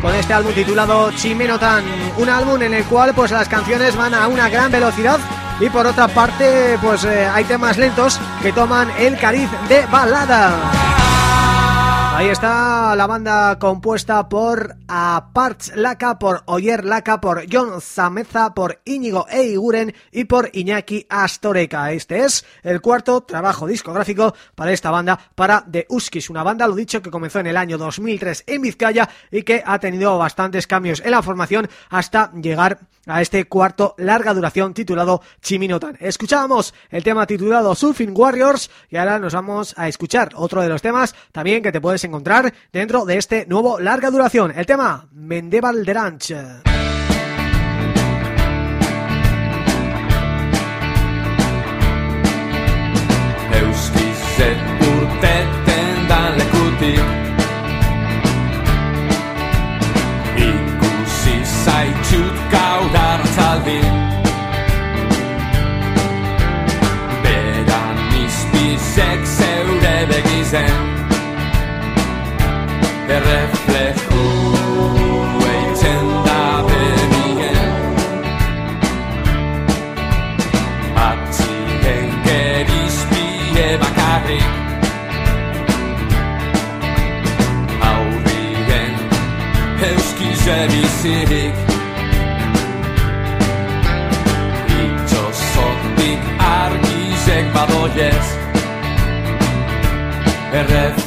con este álbum titulado Chimenotan, un álbum en el cual pues las canciones van a una gran velocidad y por otra parte pues eh, hay temas lentos que toman el cariz de balada. Ahí está la banda compuesta por Aparts Laca, por Oyer Laca, por John Zameza, por Íñigo Eiguren y por Iñaki Astoreca. Este es el cuarto trabajo discográfico para esta banda, para The Uskis, una banda, lo dicho, que comenzó en el año 2003 en Vizcaya y que ha tenido bastantes cambios en la formación hasta llegar a este cuarto larga duración titulado Chiminotan. Escuchábamos el tema titulado Surfing Warriors y ahora nos vamos a escuchar otro de los temas también que te puedes encontrar dentro de este nuevo larga duración. El tema Mendeval de Ranch. zaitxut Errefleju eitzen da benien. Atzien gerizpie bakarrik. Euskize bizirik. Itxosotik argizek badoiez. Errefleju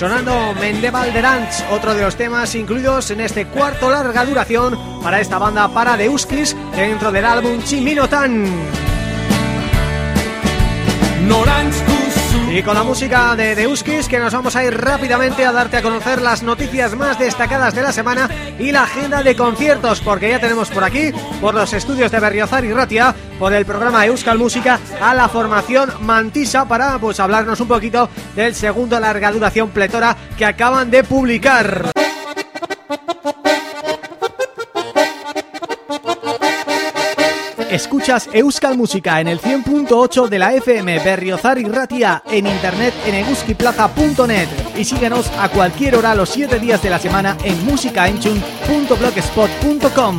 Sonando Mendeval de Ranch, otro de los temas incluidos en este cuarto larga duración para esta banda para de Uskis dentro del álbum Chiminotan. Norantz Y con la música de Deuskis que nos vamos a ir rápidamente a darte a conocer las noticias más destacadas de la semana y la agenda de conciertos, porque ya tenemos por aquí, por los estudios de Berriozar y Ratia, por el programa Euskal Música, a la formación Mantisa para pues hablarnos un poquito del segundo larga duración pletora que acaban de publicar. Escuchas Euskal Música en el 100.8 de la FM Berriozar y Ratia en internet en eguskiplaza.net y síguenos a cualquier hora los 7 días de la semana en musicaenchun.blogspot.com.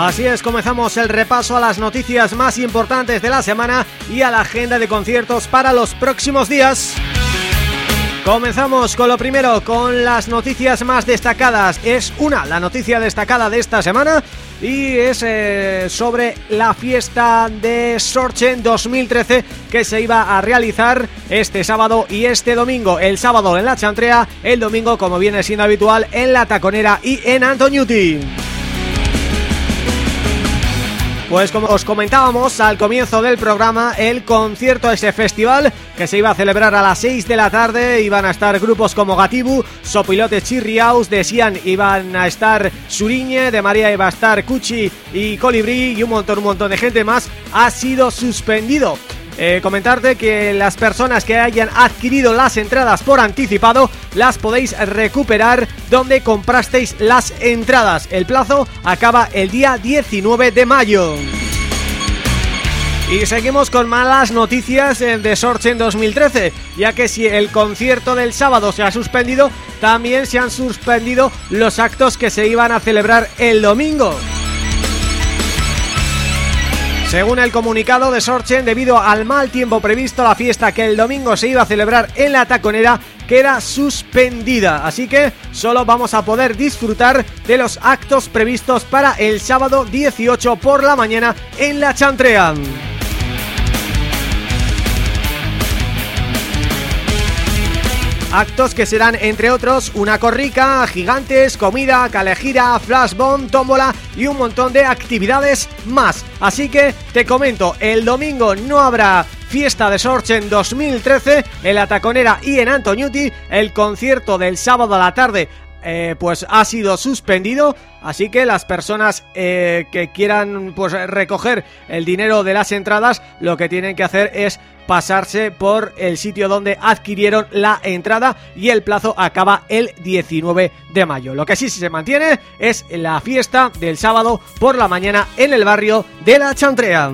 Así es, comenzamos el repaso a las noticias más importantes de la semana y a la agenda de conciertos para los próximos días. Comenzamos con lo primero, con las noticias más destacadas. Es una, la noticia destacada de esta semana y es eh, sobre la fiesta de Sorchen 2013 que se iba a realizar este sábado y este domingo. El sábado en la Chantrea, el domingo, como viene siendo habitual, en la Taconera y en Antoniuti. Pues como os comentábamos al comienzo del programa, el concierto, ese festival que se iba a celebrar a las 6 de la tarde, iban a estar grupos como Gatibu, Sopilote Chirriaus, de Sian iban a estar Suriñe, de María iba a estar Cuchi y Colibrí y un montón, un montón de gente más, ha sido suspendido. Eh, comentarte que las personas que hayan adquirido las entradas por anticipado las podéis recuperar donde comprasteis las entradas. El plazo acaba el día 19 de mayo. Y seguimos con malas noticias de Sorge en 2013, ya que si el concierto del sábado se ha suspendido, también se han suspendido los actos que se iban a celebrar el domingo. Según el comunicado de Sorchen, debido al mal tiempo previsto, la fiesta que el domingo se iba a celebrar en la Taconera queda suspendida. Así que solo vamos a poder disfrutar de los actos previstos para el sábado 18 por la mañana en la Chantrea. Actos que serán, entre otros, una corrica, gigantes, comida, calejira, flashbomb, tómbola y un montón de actividades más. Así que te comento, el domingo no habrá fiesta de Sorchen 2013 en la Taconera y en Antoniuti, el concierto del sábado a la tarde eh, pues ha sido suspendido así que las personas eh, que quieran pues recoger el dinero de las entradas lo que tienen que hacer es pasarse por el sitio donde adquirieron la entrada y el plazo acaba el 19 de mayo. Lo que sí se mantiene es la fiesta del sábado por la mañana en el barrio de La Chantrea.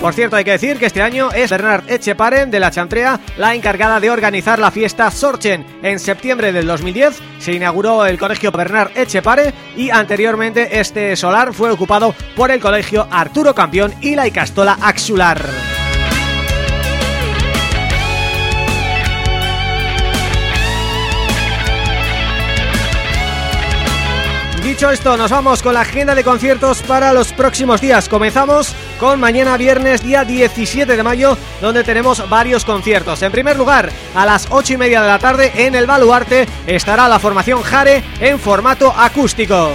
Por cierto, hay que decir que este año es Bernard Echeparen de la Chantrea la encargada de organizar la fiesta Sorchen. En septiembre del 2010 se inauguró el colegio Bernard Echepare y anteriormente este solar fue ocupado por el colegio Arturo Campeón y la Icastola Axular. Dicho esto, nos vamos con la agenda de conciertos para los próximos días. Comenzamos con mañana viernes, día 17 de mayo, donde tenemos varios conciertos. En primer lugar, a las 8 y media de la tarde, en el Baluarte, estará la formación Jare en formato acústico.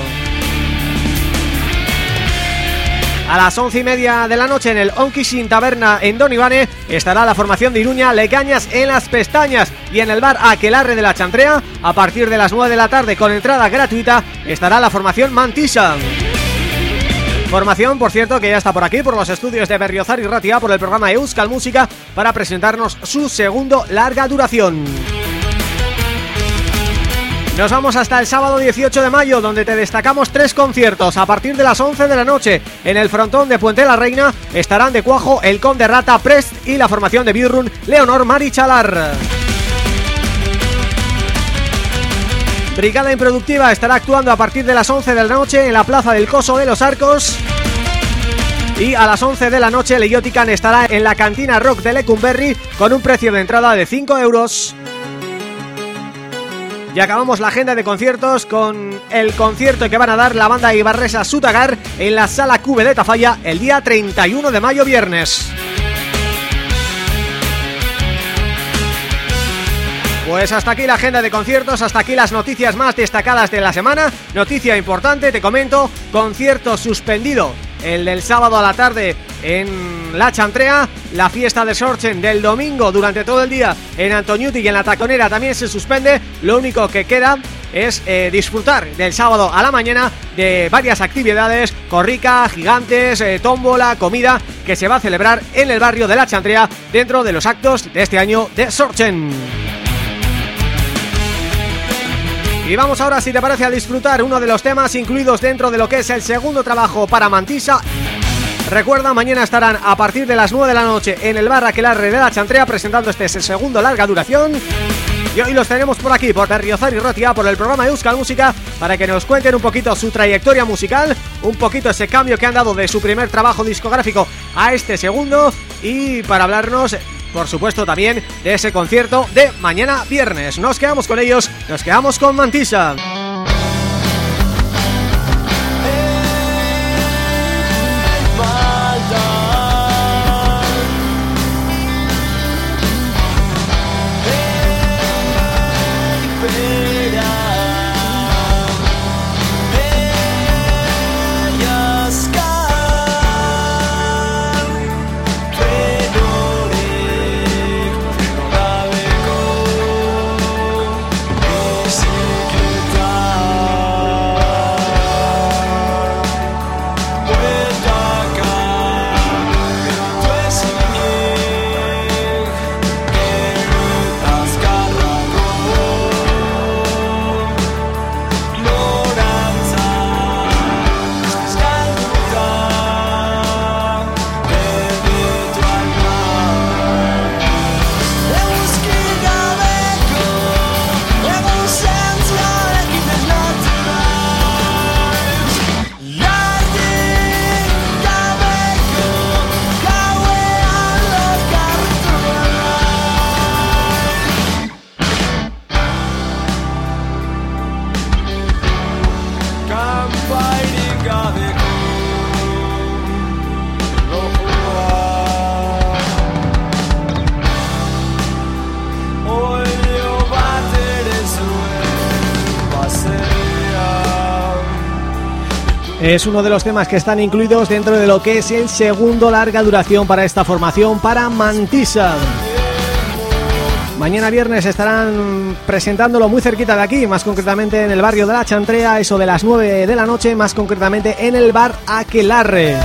A las once y media de la noche en el Onkishin Taberna en Don Ivane estará la formación de Iruña Lecañas en las pestañas y en el bar Aquelarre de la Chantrea a partir de las 9 de la tarde con entrada gratuita estará la formación Mantisa. Formación, por cierto, que ya está por aquí, por los estudios de Berriozar y Ratia, por el programa Euskal Música, para presentarnos su segundo larga duración. Nos vamos hasta el sábado 18 de mayo, donde te destacamos tres conciertos. A partir de las 11 de la noche, en el frontón de Puente la Reina, estarán de cuajo el Conde Rata Prest y la formación de Birrun Leonor Marichalar. Brigada Improductiva estará actuando a partir de las 11 de la noche en la Plaza del Coso de los Arcos y a las 11 de la noche Leiotican estará en la cantina rock de Lecumberri con un precio de entrada de 5 euros. Y acabamos la agenda de conciertos con el concierto que van a dar la banda Ibarresa Sutagar en la Sala Cube de Tafalla el día 31 de mayo viernes. Pues hasta aquí la agenda de conciertos, hasta aquí las noticias más destacadas de la semana. Noticia importante, te comento, concierto suspendido el del sábado a la tarde en La Chantrea, la fiesta de Sorchen del domingo durante todo el día en Antoniuti y en la Taconera también se suspende, lo único que queda es eh, disfrutar del sábado a la mañana de varias actividades, corrica, gigantes, eh, tómbola, comida, que se va a celebrar en el barrio de La Chantrea dentro de los actos de este año de Sorchen. Y vamos ahora, si te parece, a disfrutar uno de los temas incluidos dentro de lo que es el segundo trabajo para Mantisa. Recuerda, mañana estarán a partir de las 9 de la noche en el bar Aquelarre de la Chantrea presentando este segundo larga duración. Y hoy los tenemos por aquí, por Berriozar y Rotia, por el programa Euskal Música, para que nos cuenten un poquito su trayectoria musical, un poquito ese cambio que han dado de su primer trabajo discográfico a este segundo, y para hablarnos por supuesto también de ese concierto de mañana viernes. Nos quedamos con ellos, nos quedamos con Mantisa. Es uno de los temas que están incluidos dentro de lo que es el segundo larga duración para esta formación, para Mantisa. Mañana viernes estarán presentándolo muy cerquita de aquí, más concretamente en el barrio de La Chantrea, eso de las 9 de la noche, más concretamente en el bar Aquelarre.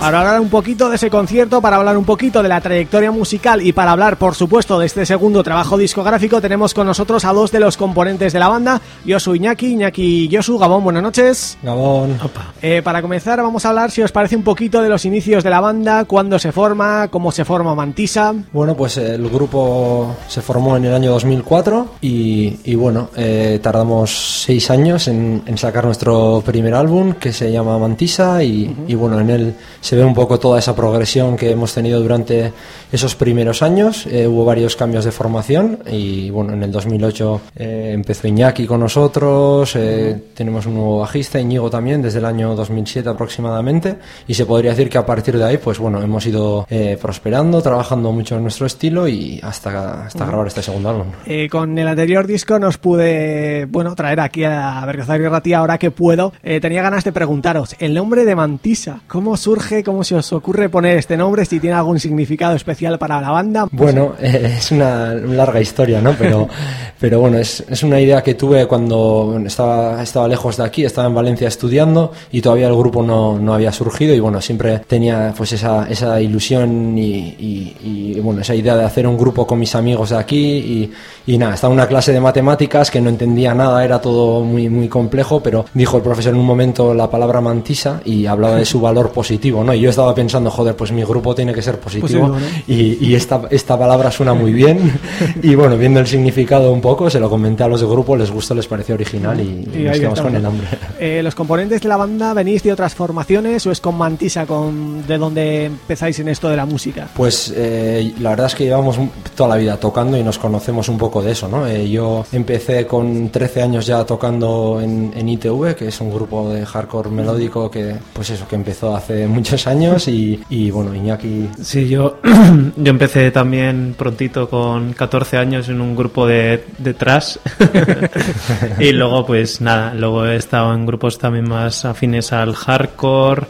Para hablar un poquito de ese concierto, para hablar un poquito de la trayectoria musical y para hablar, por supuesto, de este segundo trabajo discográfico, tenemos con nosotros a dos de los componentes de la banda, Yosu Iñaki, Iñaki Yosu, Gabón, buenas noches. Gabón. Eh, para comenzar vamos a hablar, si os parece, un poquito de los inicios de la banda, cuándo se forma, cómo se forma Mantisa. Bueno, pues el grupo se formó en el año 2004 y, y bueno, eh, tardamos seis años en, en, sacar nuestro primer álbum que se llama Mantisa y, uh -huh. y bueno, en él se ve un poco toda esa progresión que hemos tenido durante esos primeros años. Eh, hubo varios cambios de formación y bueno, en el 2008 eh, empezó Iñaki con nosotros, eh, tenemos un nuevo bajista, Iñigo también, desde el año 2007 aproximadamente y se podría decir que a partir de ahí pues bueno, hemos ido eh, prosperando, trabajando mucho en nuestro estilo y hasta, hasta grabar este segundo álbum. Eh, con el anterior disco nos pude, bueno, traer aquí a Bergozar y Ratía ahora que puedo. Eh, tenía ganas de preguntaros, el nombre de Mantisa, ¿cómo surge personaje? ¿Cómo se os ocurre poner este nombre? Si tiene algún significado especial para la banda. Bueno, eh, [LAUGHS] es una larga historia, ¿no? Pero, [LAUGHS] pero bueno, es, es una idea que tuve cuando estaba, estaba lejos de aquí, estaba en Valencia estudiando y todavía el grupo no, no había surgido y bueno, siempre tenía pues esa, esa ilusión y, y- y, bueno, esa idea de hacer un grupo con mis amigos de aquí y, y nada, estaba en una clase de matemáticas que no entendía nada, era todo muy, muy complejo, pero dijo el profesor en un momento la palabra mantisa y hablaba de su [LAUGHS] valor positivo, ¿no? Y yo estaba pensando, joder, pues mi grupo tiene que ser positivo, ¿no? y, y esta, esta palabra suena muy bien [LAUGHS] y bueno, viendo el significado un poco, se lo comenté a los de grupo, les gustó, les pareció original y, Y nos quedamos con el nombre. [LAUGHS] Eh, ¿Los componentes de la banda venís de otras formaciones o es con Mantisa con de donde empezáis en esto de la música? Pues eh, la verdad es que llevamos toda la vida tocando y nos conocemos un poco de eso, ¿no? Eh, yo empecé con 13 años ya tocando en, en ITV, que es un grupo de hardcore melódico que, pues eso, que empezó hace muchos años y, y, bueno, Iñaki... Sí, yo, [CLEARS THROAT] yo empecé también prontito con 14 años en un grupo de, de trash. [LAUGHS] Y luego pues nada, luego he estado en grupos también más afines al hardcore,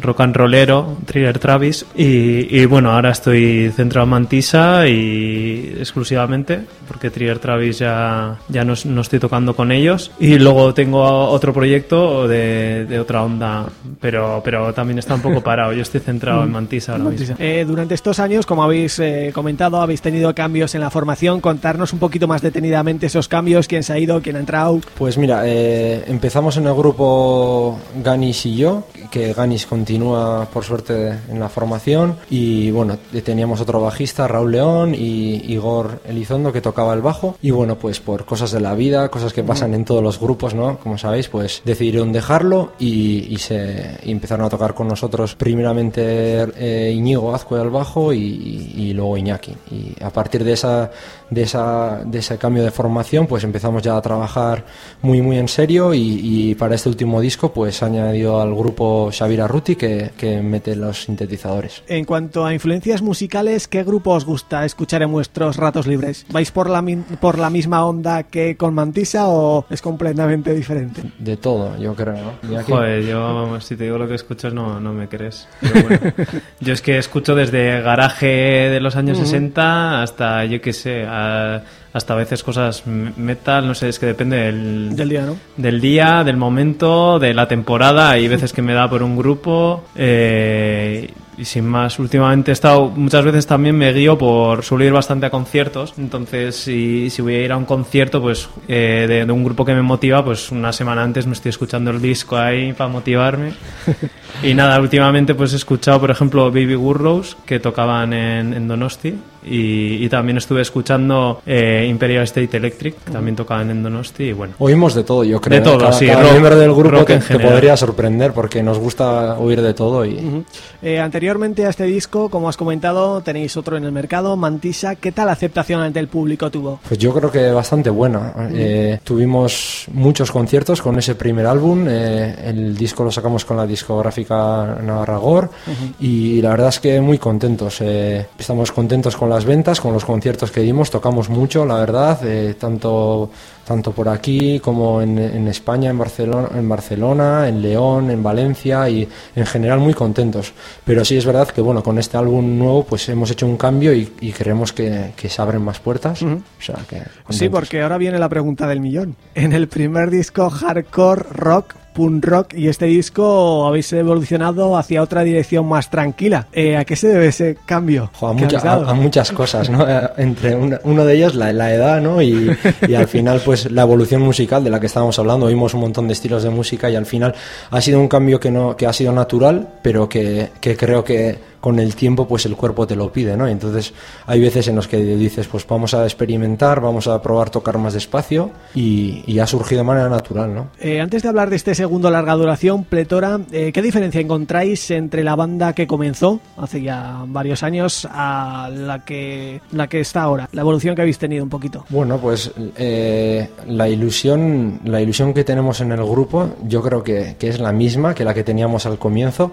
rock and rollero, Thriller Travis. Y, y bueno, ahora estoy centrado en Mantisa y exclusivamente porque Thriller Travis ya, ya no, no estoy tocando con ellos. Y luego tengo otro proyecto de, de otra onda pero, pero también está un poco parado, yo estoy centrado en Mantisa ahora mismo. Eh, durante estos años, como habéis eh, comentado, habéis tenido cambios en la formación. Contarnos un poquito más detenidamente esos cambios, quién se ha ido, quién ha entrado. Pues mira, eh, empezamos en el grupo Ganis y yo, que Ganis continúa por suerte en la formación y bueno, teníamos otro bajista, Raúl León y Igor Elizondo que tocaba el bajo y bueno, pues por cosas de la vida, cosas que pasan en todos los grupos, ¿no? Como sabéis, pues decidieron dejarlo y, y se y empezaron a tocar con nosotros primeramente eh, Iñigo Azcue al bajo y, y- y luego Iñaki. Y a partir de esa de esa de ese cambio de formación pues empezamos ya a trabajar muy muy en serio y, y para este último disco pues ha añadido al grupo Xavier Arruti que, que mete los sintetizadores En cuanto a influencias musicales, ¿qué grupo os gusta escuchar en vuestros ratos libres? ¿Vais por la, por la misma onda que con Mantisa o es completamente diferente? de todo yo creo ¿no? Joder, yo, vamos, si te digo lo que escuchas, no, no me crees. Pero bueno, [LAUGHS] yo es que escucho desde garaje de los años Ujú. 60 hasta, yo qué sé, a- hasta a veces cosas metal, no sé, es que depende del, Del día, ¿no? del día, del momento, de la temporada. Hay veces que me da por un grupo. eh, y sin más, últimamente he estado, muchas veces también me guío por, suelo ir bastante a conciertos. Entonces, si, si voy a ir a un concierto, pues eh, de, de un grupo que me motiva, pues una semana antes me estoy escuchando el disco ahí para motivarme. [LAUGHS] Y nada, últimamente pues he escuchado, por ejemplo, Baby Gurrows, que tocaban en, en Donosti. Y, y también estuve escuchando eh, Imperial State Electric, que también tocaban en Donosti. Y bueno, Oímos de todo, yo creo. De todo, cada, sí, cada rock- miembro del grupo te, te podría sorprender porque nos gusta oír de todo y Ujú. Eh, anteriormente a este disco, como has comentado, tenéis otro en el mercado, Mantisa. ¿Qué tal aceptación ante el público tuvo? Pues yo creo que bastante buena. Eh, tuvimos muchos conciertos con ese primer álbum. eh, el disco lo sacamos con la discográfica Navarra Gor y la verdad es que muy contentos. eh, estamos contentos con las ventas, con los conciertos que dimos. Tocamos mucho, la verdad, eh, tanto tanto por aquí como en, en España, en Barcelona, en Barcelona, en León, en Valencia y en general muy contentos. Pero sí es verdad que bueno, con este álbum nuevo pues hemos hecho un cambio y, y creemos que, que se abren más puertas. Ujú. O sea que Sí, porque ahora viene la pregunta del millón. En el primer disco hardcore rock, punk rock y este disco habéis evolucionado hacia otra dirección más tranquila. Eh, ¿A qué se debe ese cambio? Jo, a, mucha- muchas cosas, ¿no? Eh, Entre una- uno de ellos la, la edad, ¿no? Y, y al final, pues la evolución musical de la que estábamos hablando, oímos un montón de estilos de música y al final ha sido un cambio que no, que ha sido natural, pero que, que creo que con el tiempo, pues el cuerpo te lo pide, ¿no? Entonces hay veces en los que dices, pues vamos a experimentar, vamos a probar tocar más despacio y, y ha surgido de manera natural, ¿no? Eh, antes de hablar de este segundo larga duración, Pletora, eh, ¿qué diferencia encontráis entre la banda que comenzó hace ya varios años a la que, la que está ahora? La evolución que habéis tenido un poquito. Bueno, pues eh, la ilusión, la ilusión que tenemos en el grupo, yo creo que, que es la misma que la que teníamos al comienzo,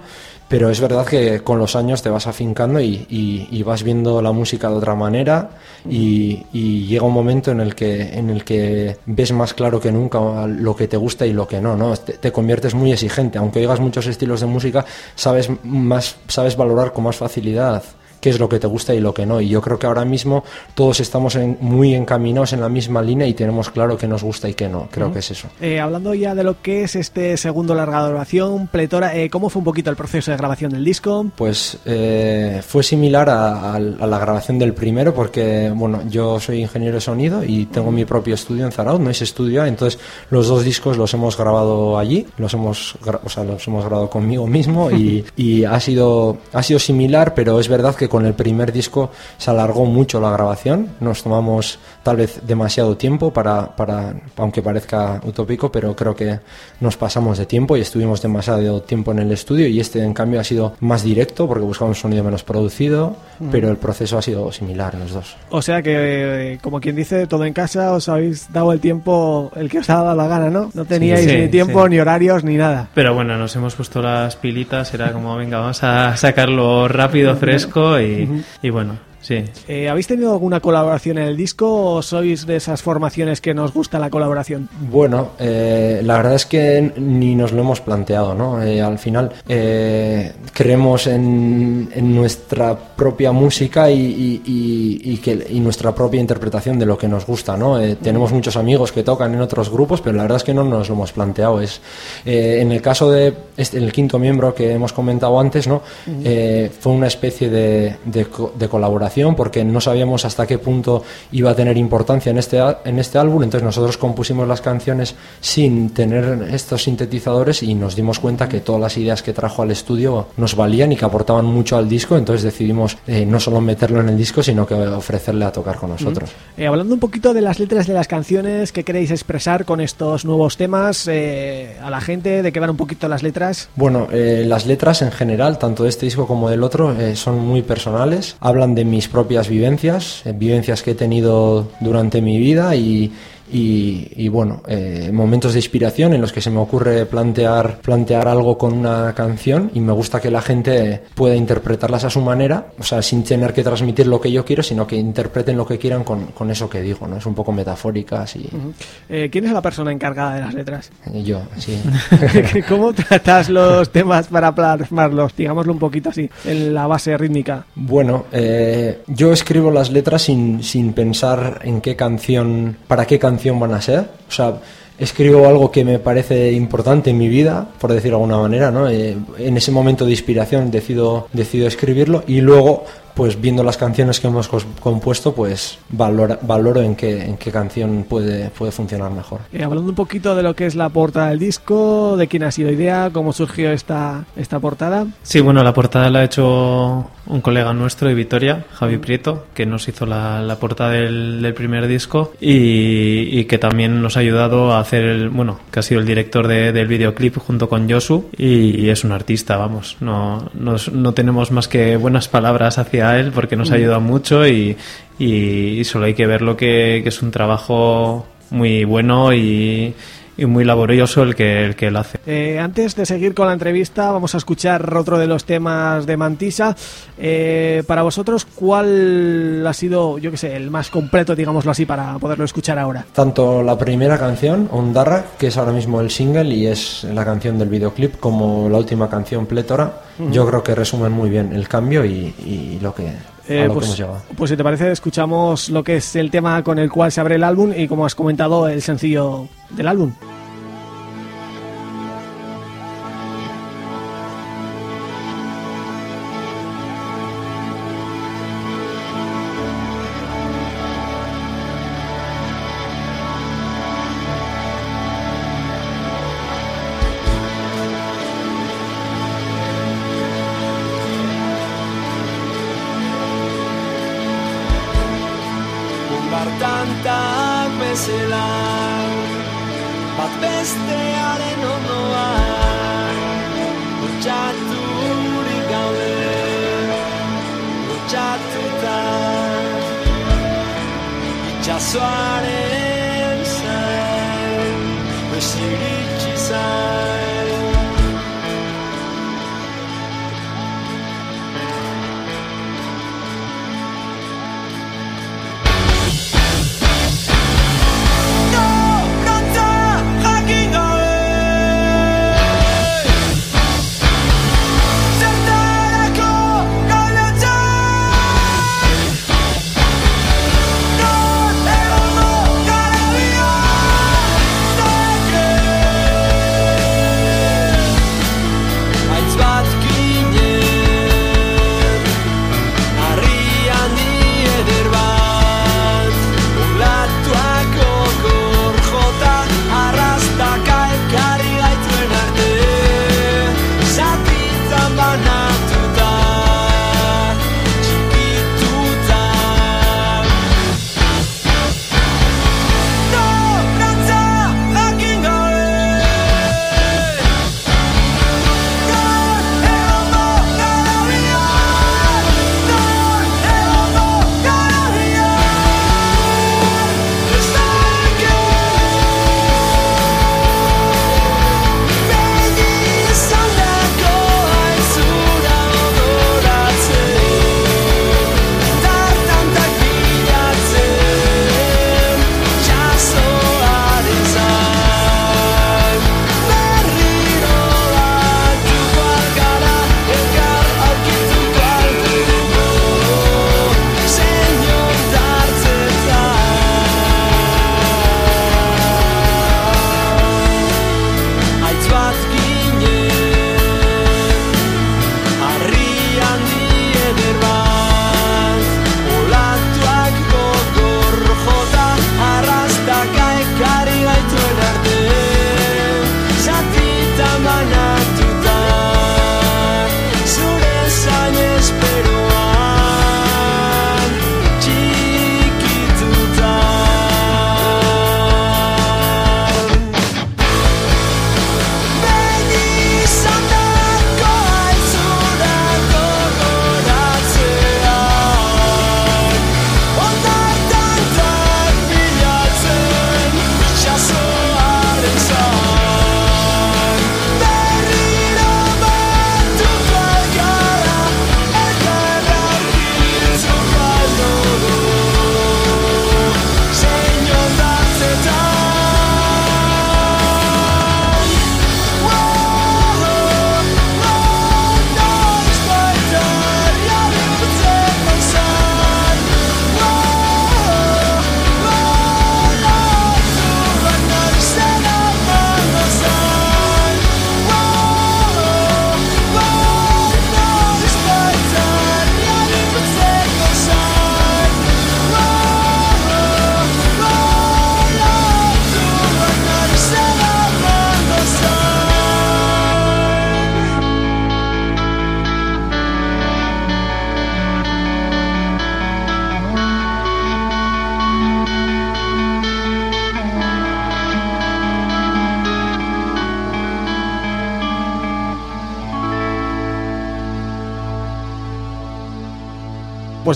pero es verdad que con los años te vas afincando y, y- y vas viendo la música de otra manera y, y llega un momento en el que en el que ves más claro que nunca lo que te gusta y lo que no, ¿no? Te, te conviertes muy exigente, aunque oigas muchos estilos de música, sabes más sabes valorar con más facilidad qué es lo que te gusta y lo que no. Y yo creo que ahora mismo todos estamos en- muy encaminados en la misma línea y tenemos claro qué nos gusta y qué no. Creo que es eso. Eh, hablando ya de lo que es este segundo larga duración, Pletora, eh, ¿cómo fue un poquito el proceso de grabación del disco? Pues eh, fue similar a, a- a la grabación del primero porque, bueno, yo soy ingeniero de sonido y tengo mi propio estudio en Zarauz, no es estudio, entonces los dos discos los hemos grabado allí, los hemos, o sea, los hemos grabado conmigo mismo [LAUGHS] y, y ha, sido, ha sido similar, pero es verdad que con el primer disco se alargó mucho la grabación, nos tomamos tal vez demasiado tiempo para, para aunque parezca utópico, pero creo que nos pasamos de tiempo y estuvimos demasiado tiempo en el estudio y este en cambio ha sido más directo porque buscaba un sonido menos producido, Ujú. pero el proceso ha sido similar en los dos. O sea que, como quien dice, todo en casa, os habéis dado el tiempo, el que os ha dado la gana, ¿no? No teníais Sí, ni tiempo, sí. ni horarios, ni nada. Pero bueno, nos hemos puesto las pilitas, era como, venga, vamos a sacarlo rápido, [LAUGHS] fresco y, bueno, sí. Eh, ¿Habéis tenido alguna colaboración en el disco o sois de esas formaciones que nos gusta la colaboración? Bueno, eh, la verdad es que ni nos lo hemos planteado, ¿no? Eh, al final eh, creemos en, en nuestra propia música y, y- y- y que, y nuestra propia interpretación de lo que nos gusta, ¿no? Eh, tenemos muchos amigos que tocan en otros grupos, pero la verdad es que no nos lo hemos planteado. Es, eh, en el caso de este, el quinto miembro que hemos comentado antes, ¿no? Eh, fue una especie de, de colaboración porque no sabíamos hasta qué punto iba a tener importancia en este, en este álbum, entonces nosotros compusimos las canciones sin tener estos sintetizadores y nos dimos cuenta que todas las ideas que trajo al estudio nos valían y que aportaban mucho al disco, entonces decidimos eh, no solo meterlo en el disco, sino que ofrecerle a tocar con nosotros. Eh, hablando un poquito de las letras de las canciones, ¿qué queréis expresar con estos nuevos temas eh, a la gente? ¿De qué van un poquito las letras? Bueno, las letras en general, tanto de este disco como del otro, son muy personales. Hablan de mis propias vivencias, eh, vivencias que he tenido durante mi vida y, y- y, bueno, eh, momentos de inspiración en los que se me ocurre plantear, plantear algo con una canción y me gusta que la gente pueda interpretarlas a su manera, o sea, sin tener que transmitir lo que yo quiero, sino que interpreten lo que quieran con, con eso que digo, ¿no? Es un poco metafórica, así. Ujú. Eh, ¿Quién es la persona encargada de las letras? Eh, Yo, sí. [LAUGHS] ¿Cómo tratas los temas para plasmarlos? Digámoslo un poquito así, en la base rítmica. Bueno, eh, yo escribo las letras sin, sin pensar en qué canción, para qué canción van a ser. O sea, escribo algo que me parece importante en mi vida, por decirlo de alguna manera, ¿no? Eh, en ese momento de inspiración decido, decido escribirlo y luego, pues viendo las canciones que hemos compuesto, pues valora- valoro en qué, en qué canción puede, puede funcionar mejor. Eh, hablando un poquito de lo que es la portada del disco, de quién ha sido idea, cómo surgió esta, esta portada. Sí, bueno, la portada la ha hecho un colega nuestro de Vitoria, Javi Prieto, que nos hizo la, la portada del, del primer disco y, y que también nos ha ayudado a hacer el, bueno, que ha sido el director de- del videoclip junto con Josu y, y es un artista, vamos, no, nos- no tenemos más que buenas palabras hacia él porque nos ha Mm. ayudado mucho y, y- y solo hay que verlo que, que es un trabajo muy bueno y, y muy laborioso el que, el que él hace. Eh, antes de seguir con la entrevista, vamos a escuchar otro de los temas de Mantisa. Eh, para vosotros, ¿cuál ha sido, yo que sé, el más completo, digámoslo así, para poderlo escuchar ahora? Tanto la primera canción, Ondarra, que es ahora mismo el single y es la canción del videoclip, como la última canción, Plétora, Ujú. yo creo que resumen muy bien el cambio y, y lo que, Eh, lo pues, hemos llegado. pues si te parece, escuchamos lo que es el tema con el cual se abre el álbum y, como has comentado, el sencillo del álbum.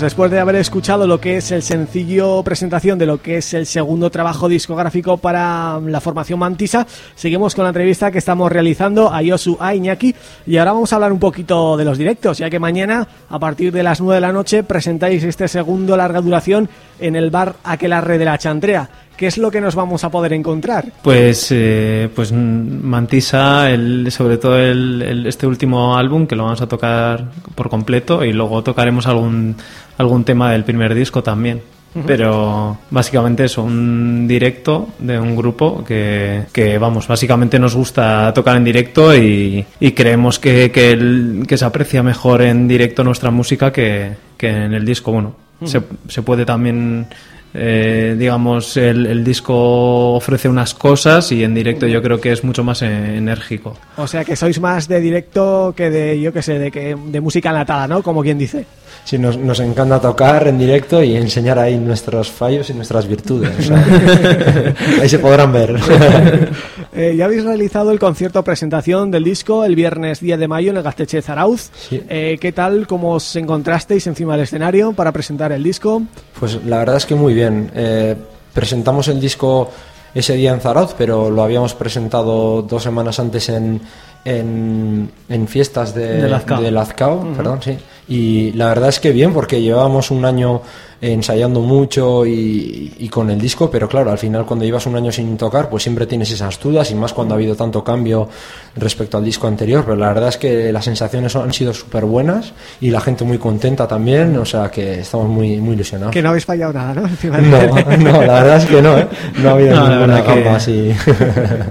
Después de haber escuchado lo que es el sencillo presentación de lo que es el segundo trabajo discográfico para la formación Mantisa, seguimos con la entrevista que estamos realizando a Yosu a y ahora vamos a hablar un poquito de los directos, ya que mañana a partir de las 9 de la noche presentáis este segundo larga duración en el bar Aquelarre de la Chantrea. ¿Qué es lo que nos vamos a poder encontrar? Pues, eh, pues Mantisa, el, sobre todo el, el- este último álbum que lo vamos a tocar por completo y luego tocaremos algún algún tema del primer disco también. Pero básicamente es un directo de un grupo que, que, vamos, básicamente nos gusta tocar en directo y, y creemos que, que, el- que se aprecia mejor en directo nuestra música que, que en el disco. Bueno, se, se puede también eh, digamos, el, el disco ofrece unas cosas y en directo yo creo que es mucho más enérgico. O sea que sois más de directo que de, yo qué sé, de, que, de música enlatada, ¿no? Como quien dice. Sí, nos, nos encanta tocar en directo y enseñar ahí nuestros fallos y nuestras virtudes. o sea, [LAUGHS] ahí se podrán ver. [LAUGHS] Eh, ya habéis realizado el concierto presentación del disco el viernes 10 de mayo en el Gasteche de Zarauz. Eh, ¿Qué tal? ¿Cómo os encontrasteis encima del escenario para presentar el disco? Pues la verdad es que muy bien. Eh, presentamos el disco ese día en Zarauz, pero lo habíamos presentado dos semanas antes en, en, en fiestas de, De Lazcao. de Lazcao, Ujú. perdón, sí. Y la verdad es que bien, porque llevábamos un año ensayando mucho y, y con el disco, pero claro, al final cuando llevas un año sin tocar, pues siempre tienes esas dudas y más cuando ha habido tanto cambio respecto al disco anterior, pero la verdad es que las sensaciones han sido súper buenas y la gente muy contenta también, o sea que estamos muy, muy ilusionados. Que no habéis fallado nada, ¿no? [LAUGHS] No, la verdad es que no, ¿eh? No ha habido No, ninguna verdad que- gamba así. [LAUGHS]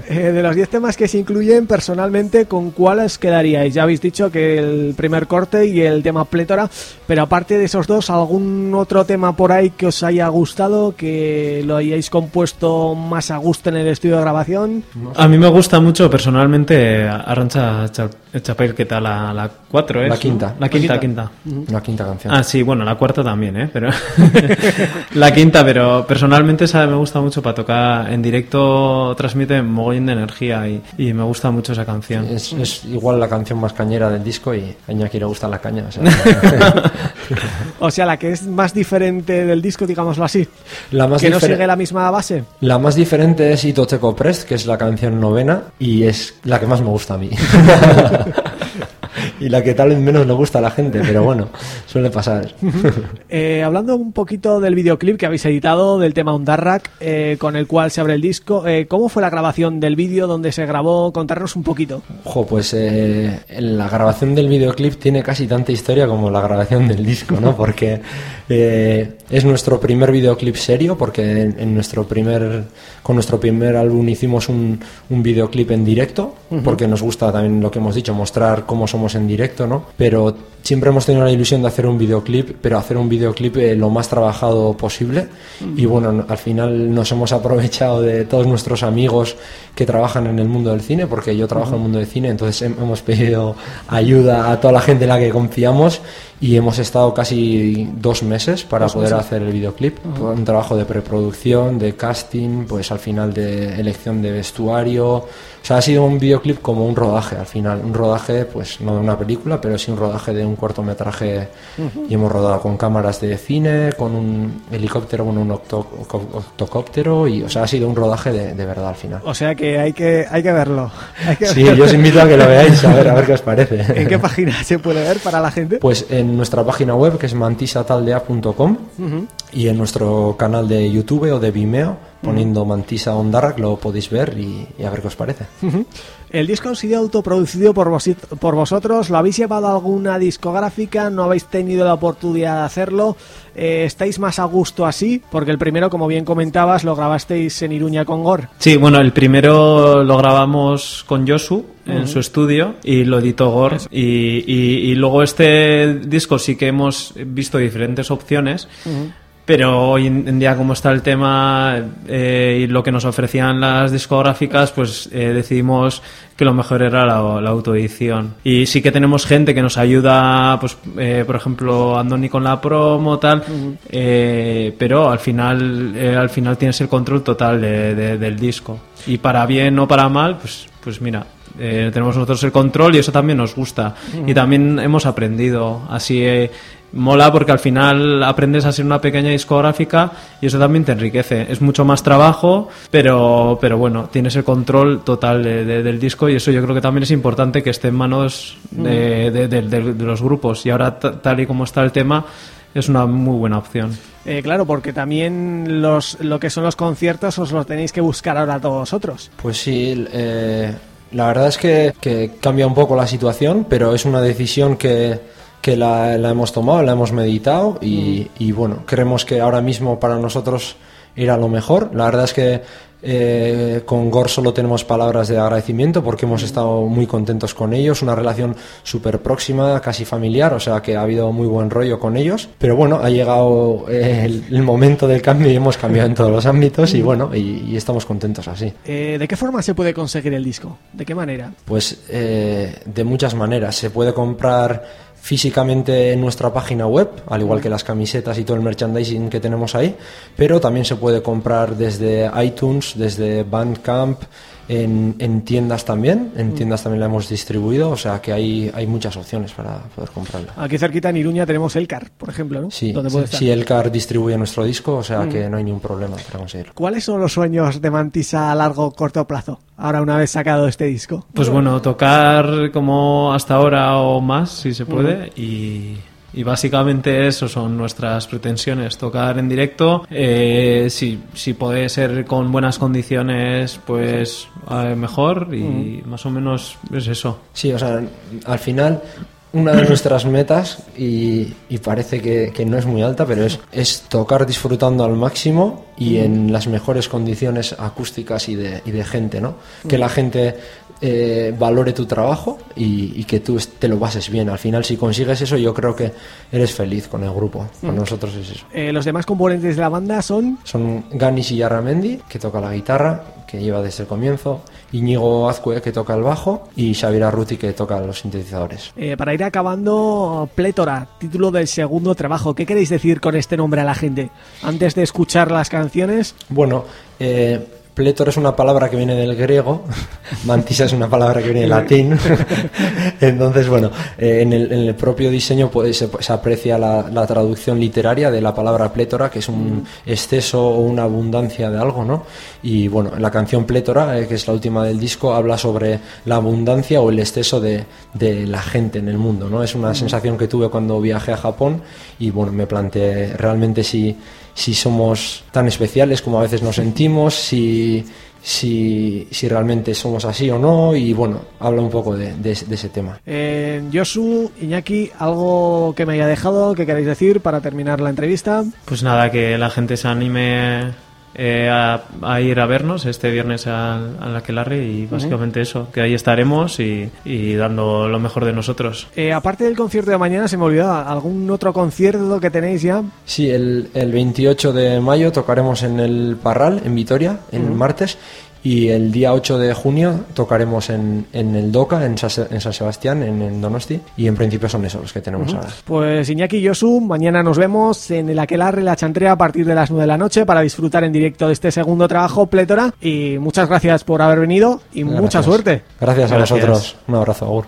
Eh, de los 10 temas que se incluyen, personalmente, ¿con cuáles quedaríais? Ya habéis dicho que el primer corte y el tema plétora, pero aparte de esos dos, ¿algún otro tema por ahí que os haya gustado, que lo hayáis compuesto más a gusto en el estudio de grabación? A mí me gusta mucho personalmente Arrancha Cha- Chapelqueta, la, la 4, ¿eh? La quinta. La quinta, La quinta. La quinta canción. Ah, sí, bueno, la cuarta también, ¿eh? Pero [LAUGHS] la quinta, pero personalmente esa me gusta mucho para tocar en directo, transmite mogollón de energía y, y me gusta mucho esa canción. Es, es igual la canción más cañera del disco y a Iñaki le gusta la caña. o sea. [LAUGHS] O sea, la que es más diferente del disco, digámoslo así. La más que no sigue la misma base. La más diferente es Ito Teco Prest, que es la canción novena y es la que más me gusta a mí. [LAUGHS] y la que tal vez menos le gusta a la gente, pero bueno, suele pasar. Eh, hablando un poquito del videoclip que habéis editado del tema Undarrak, eh, con el cual se abre el disco, eh, ¿cómo fue la grabación del vídeo? ¿Dónde se grabó? Contarnos un poquito. Ojo, pues eh, la grabación del videoclip tiene casi tanta historia como la grabación del disco, ¿no? Porque eh, es nuestro primer videoclip serio, porque en, en nuestro primer, con nuestro primer álbum hicimos un, un videoclip en directo, Porque nos gusta también lo que hemos dicho, mostrar cómo somos en directo, ¿no? Pero siempre hemos tenido la ilusión de hacer un videoclip, pero hacer un videoclip eh, lo más trabajado posible. Y bueno, no- al final nos hemos aprovechado de todos nuestros amigos que trabajan en el mundo del cine, porque yo trabajo en el mundo del cine, entonces hem- hemos pedido ayuda a toda la gente en la que confiamos y hemos estado casi dos meses para Dos poder meses. hacer el videoclip. Ujú. Un trabajo de preproducción, de casting, pues al final de elección de vestuario. O sea, ha sido un videoclip como un rodaje al final. Un rodaje, pues no de una película, pero sí un rodaje de un cortometraje. Ujú. Y hemos rodado con cámaras de cine, con un helicóptero, con un octo- octocóptero. Y, o sea, ha sido un rodaje de, de verdad al final. O sea que hay que hay que verlo. [LAUGHS] Hay que Sí, verlo. yo os invito a que lo veáis, a ver, a ver qué os parece. [LAUGHS] ¿En qué página se puede ver para la gente? Pues en nuestra página web, que es mantisataldea.com, Ujú. y en nuestro canal de YouTube o de Vimeo, poniendo Mantisa Ondarrak, lo podéis ver y, y a ver qué os parece. El disco ha sido autoproducido por, vos, por vosotros. ¿Lo habéis llevado a alguna discográfica? ¿No habéis tenido la oportunidad de hacerlo? Eh, ¿Estáis más a gusto así? Porque el primero, como bien comentabas, lo grabasteis en Iruña con Gor. Sí, bueno, el primero lo grabamos con Yosu en Ujú. su estudio y lo editó Gor. Y, y- y luego este disco sí que hemos visto diferentes opciones. Pero hoy en día como está el tema eh, y lo que nos ofrecían las discográficas, pues eh, decidimos que lo mejor era la, la autoedición. Y sí que tenemos gente que nos ayuda, pues eh, por ejemplo Andoni con la promo, tal, eh, pero al final, eh, al final tienes el control total de- de- del disco. Y para bien o para mal, pues, pues mira, eh, tenemos nosotros el control y eso también nos gusta. Y también hemos aprendido así... eh, mola porque al final aprendes a ser una pequeña discográfica y eso también te enriquece. Es mucho más trabajo, pero, pero bueno, tienes el control total de- de- del disco y eso yo creo que también es importante que esté en manos de, de- de- de- de los grupos. Y ahora, ta- tal y como está el tema, es una muy buena opción. Eh, claro, porque también los, lo que son los conciertos os los tenéis que buscar ahora todos vosotros. Pues sí, eh, la verdad es que, que cambia un poco la situación, pero es una decisión que, que la, la hemos tomado, la hemos meditado y, y bueno, creemos que ahora mismo para nosotros era lo mejor. La verdad es que eh, con Gor solo tenemos palabras de agradecimiento porque hemos estado muy contentos con ellos, una relación súper próxima, casi familiar, o sea que ha habido muy buen rollo con ellos. Pero bueno, ha llegado eh, el, el momento del cambio y hemos cambiado en todos los ámbitos y bueno, y- y estamos contentos así. Eh, ¿De qué forma se puede conseguir el disco? ¿De qué manera? Pues eh, de muchas maneras. Se puede comprar físicamente en nuestra página web, al igual que las camisetas y todo el merchandising que tenemos ahí, pero también se puede comprar desde iTunes, desde Bandcamp, en, en tiendas también. En tiendas también la hemos distribuido, o sea que hay, hay muchas opciones para poder comprarla. Aquí cerquita en Iruña tenemos Elcar, por ejemplo, ¿no? Sí, Donde puede estar. sí, Elcar distribuye nuestro disco, o sea Mm. que no hay ningún problema para conseguirlo. ¿Cuáles son los sueños de Mantisa a largo corto plazo? Ahora una vez sacado este disco. Pues bueno, tocar como hasta ahora o más, si se puede, y, y básicamente eso son nuestras pretensiones, tocar en directo, eh, si, si puede ser con buenas condiciones, pues eh, mejor, y más o menos es eso. Sí, o sea, al final una de nuestras metas, y, y parece que, que no es muy alta, pero es, es tocar disfrutando al máximo y en las mejores condiciones acústicas y de, y de gente, ¿no? Que la gente eh, valore tu trabajo y, y que tú te lo pases bien. Al final, si consigues eso, yo creo que eres feliz con el grupo. Con Mm. nosotros es eso. Eh, los demás componentes de la banda son... Son Ganis y Yarramendi, que toca la guitarra, que lleva desde el comienzo, Íñigo Azcue, que toca el bajo, y Xavier Arruti, que toca los sintetizadores. eh, para ir acabando, Plétora, título del segundo trabajo. ¿Qué queréis decir con este nombre a la gente? Antes de escuchar las canciones, Bueno, eh, plétora es una palabra que viene del griego, [LAUGHS] mantisa es una palabra que viene del latín. [LAUGHS] Entonces, bueno, eh, en, el, en el propio diseño pues, se, se aprecia la, la traducción literaria de la palabra plétora, que es un exceso o una abundancia de algo, ¿no? Y bueno, la canción Plétora, eh, que es la última del disco, habla sobre la abundancia o el exceso de, de la gente en el mundo, ¿no? Es una sensación que tuve cuando viajé a Japón y bueno, me planteé realmente si, si somos tan especiales como a veces nos sentimos, si, si, si realmente somos así o no, y bueno, habla un poco de, de ese- de ese tema. eh, Josu, Iñaki, ¿algo que me haya dejado que queráis decir para terminar la entrevista? Pues nada, que la gente se anime eh, a, a ir a vernos este viernes al- a, la Aquelarre y básicamente eso, que ahí estaremos y, y dando lo mejor de nosotros. Eh, aparte del concierto de mañana, se me olvidaba, ¿algún otro concierto que tenéis ya? Sí, el, el 28 de mayo tocaremos en el Parral, en Vitoria, el Ujú. martes, y el día 8 de junio tocaremos en, en el DOCA, en, Sa- en San Sebastián, en, en Donosti, y en principio son esos los que tenemos ahora. Pues Iñaki y Josu, mañana nos vemos en el Aquelarre, la Chantrea, a partir de las 9 de la noche para disfrutar en directo de este segundo trabajo, Plétora. Y muchas gracias por haber venido y mucha suerte. Gracias a Gracias. vosotros. Un abrazo, Agur.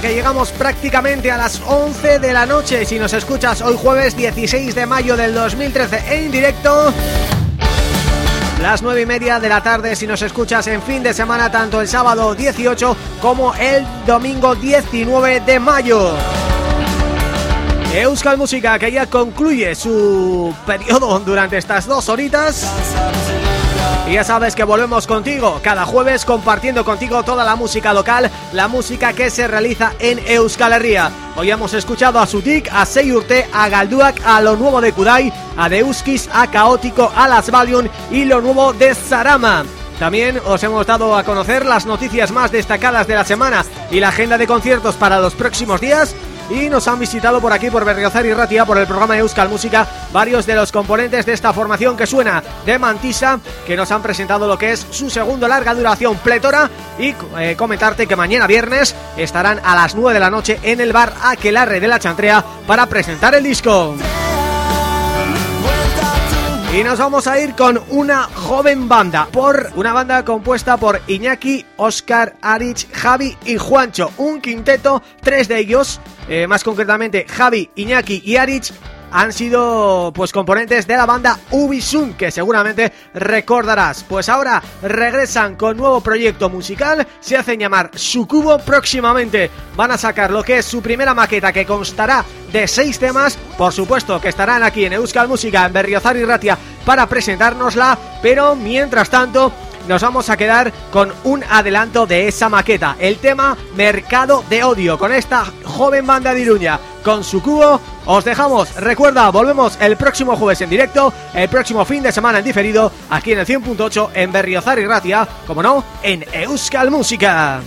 Que llegamos prácticamente a las 11 de la noche Si nos escuchas hoy jueves 16 de mayo del 2013 en directo las 9 y media de la tarde si nos escuchas en fin de semana tanto el sábado 18 como el domingo 19 de mayo. Euskal Música que ya concluye su periodo durante estas dos horitas y ya sabes que volvemos contigo cada jueves compartiendo contigo toda la música local, la música que se realiza en Euskal Herria. Hoy hemos escuchado a Sutik, a Seyurte, a Galduak, a lo nuevo de Kudai, a Deuskis, a Caótico, a Las Valium y lo nuevo de Sarama. También os hemos dado a conocer las noticias más destacadas de la semana y la agenda de conciertos para los próximos días y nos han visitado por aquí por Berriozar y Ratia por el programa Euskal Música varios de los componentes de esta formación que suena de Mantisa que nos han presentado lo que es su segundo larga duración Pletora y eh, comentarte que mañana viernes estarán a las 9 de la noche en el bar Aquelarre de la Chantrea para presentar el disco. Y nos vamos a ir con una joven banda, por una banda compuesta por Iñaki, Oscar, Arich, Javi y Juancho. Un quinteto, tres de ellos, eh, más concretamente Javi, Iñaki y Arich, han sido pues componentes de la banda Ubisun, que seguramente recordarás. Pues ahora regresan con nuevo proyecto musical, se hacen llamar Sucubo próximamente. Van a sacar lo que es su primera maqueta que constará de seis temas, por supuesto que estarán aquí en Euskal Música, en Berriozar y Ratia, para presentárnosla, pero mientras tanto nos vamos a quedar con un adelanto de esa maqueta, el tema Mercado de Odio, con esta joven banda de Iruña, con su cubo, os dejamos, recuerda, volvemos el próximo jueves en directo, el próximo fin de semana en diferido, aquí en el 100.8 en Berriozar y Ratia, como no, en Euskal Música.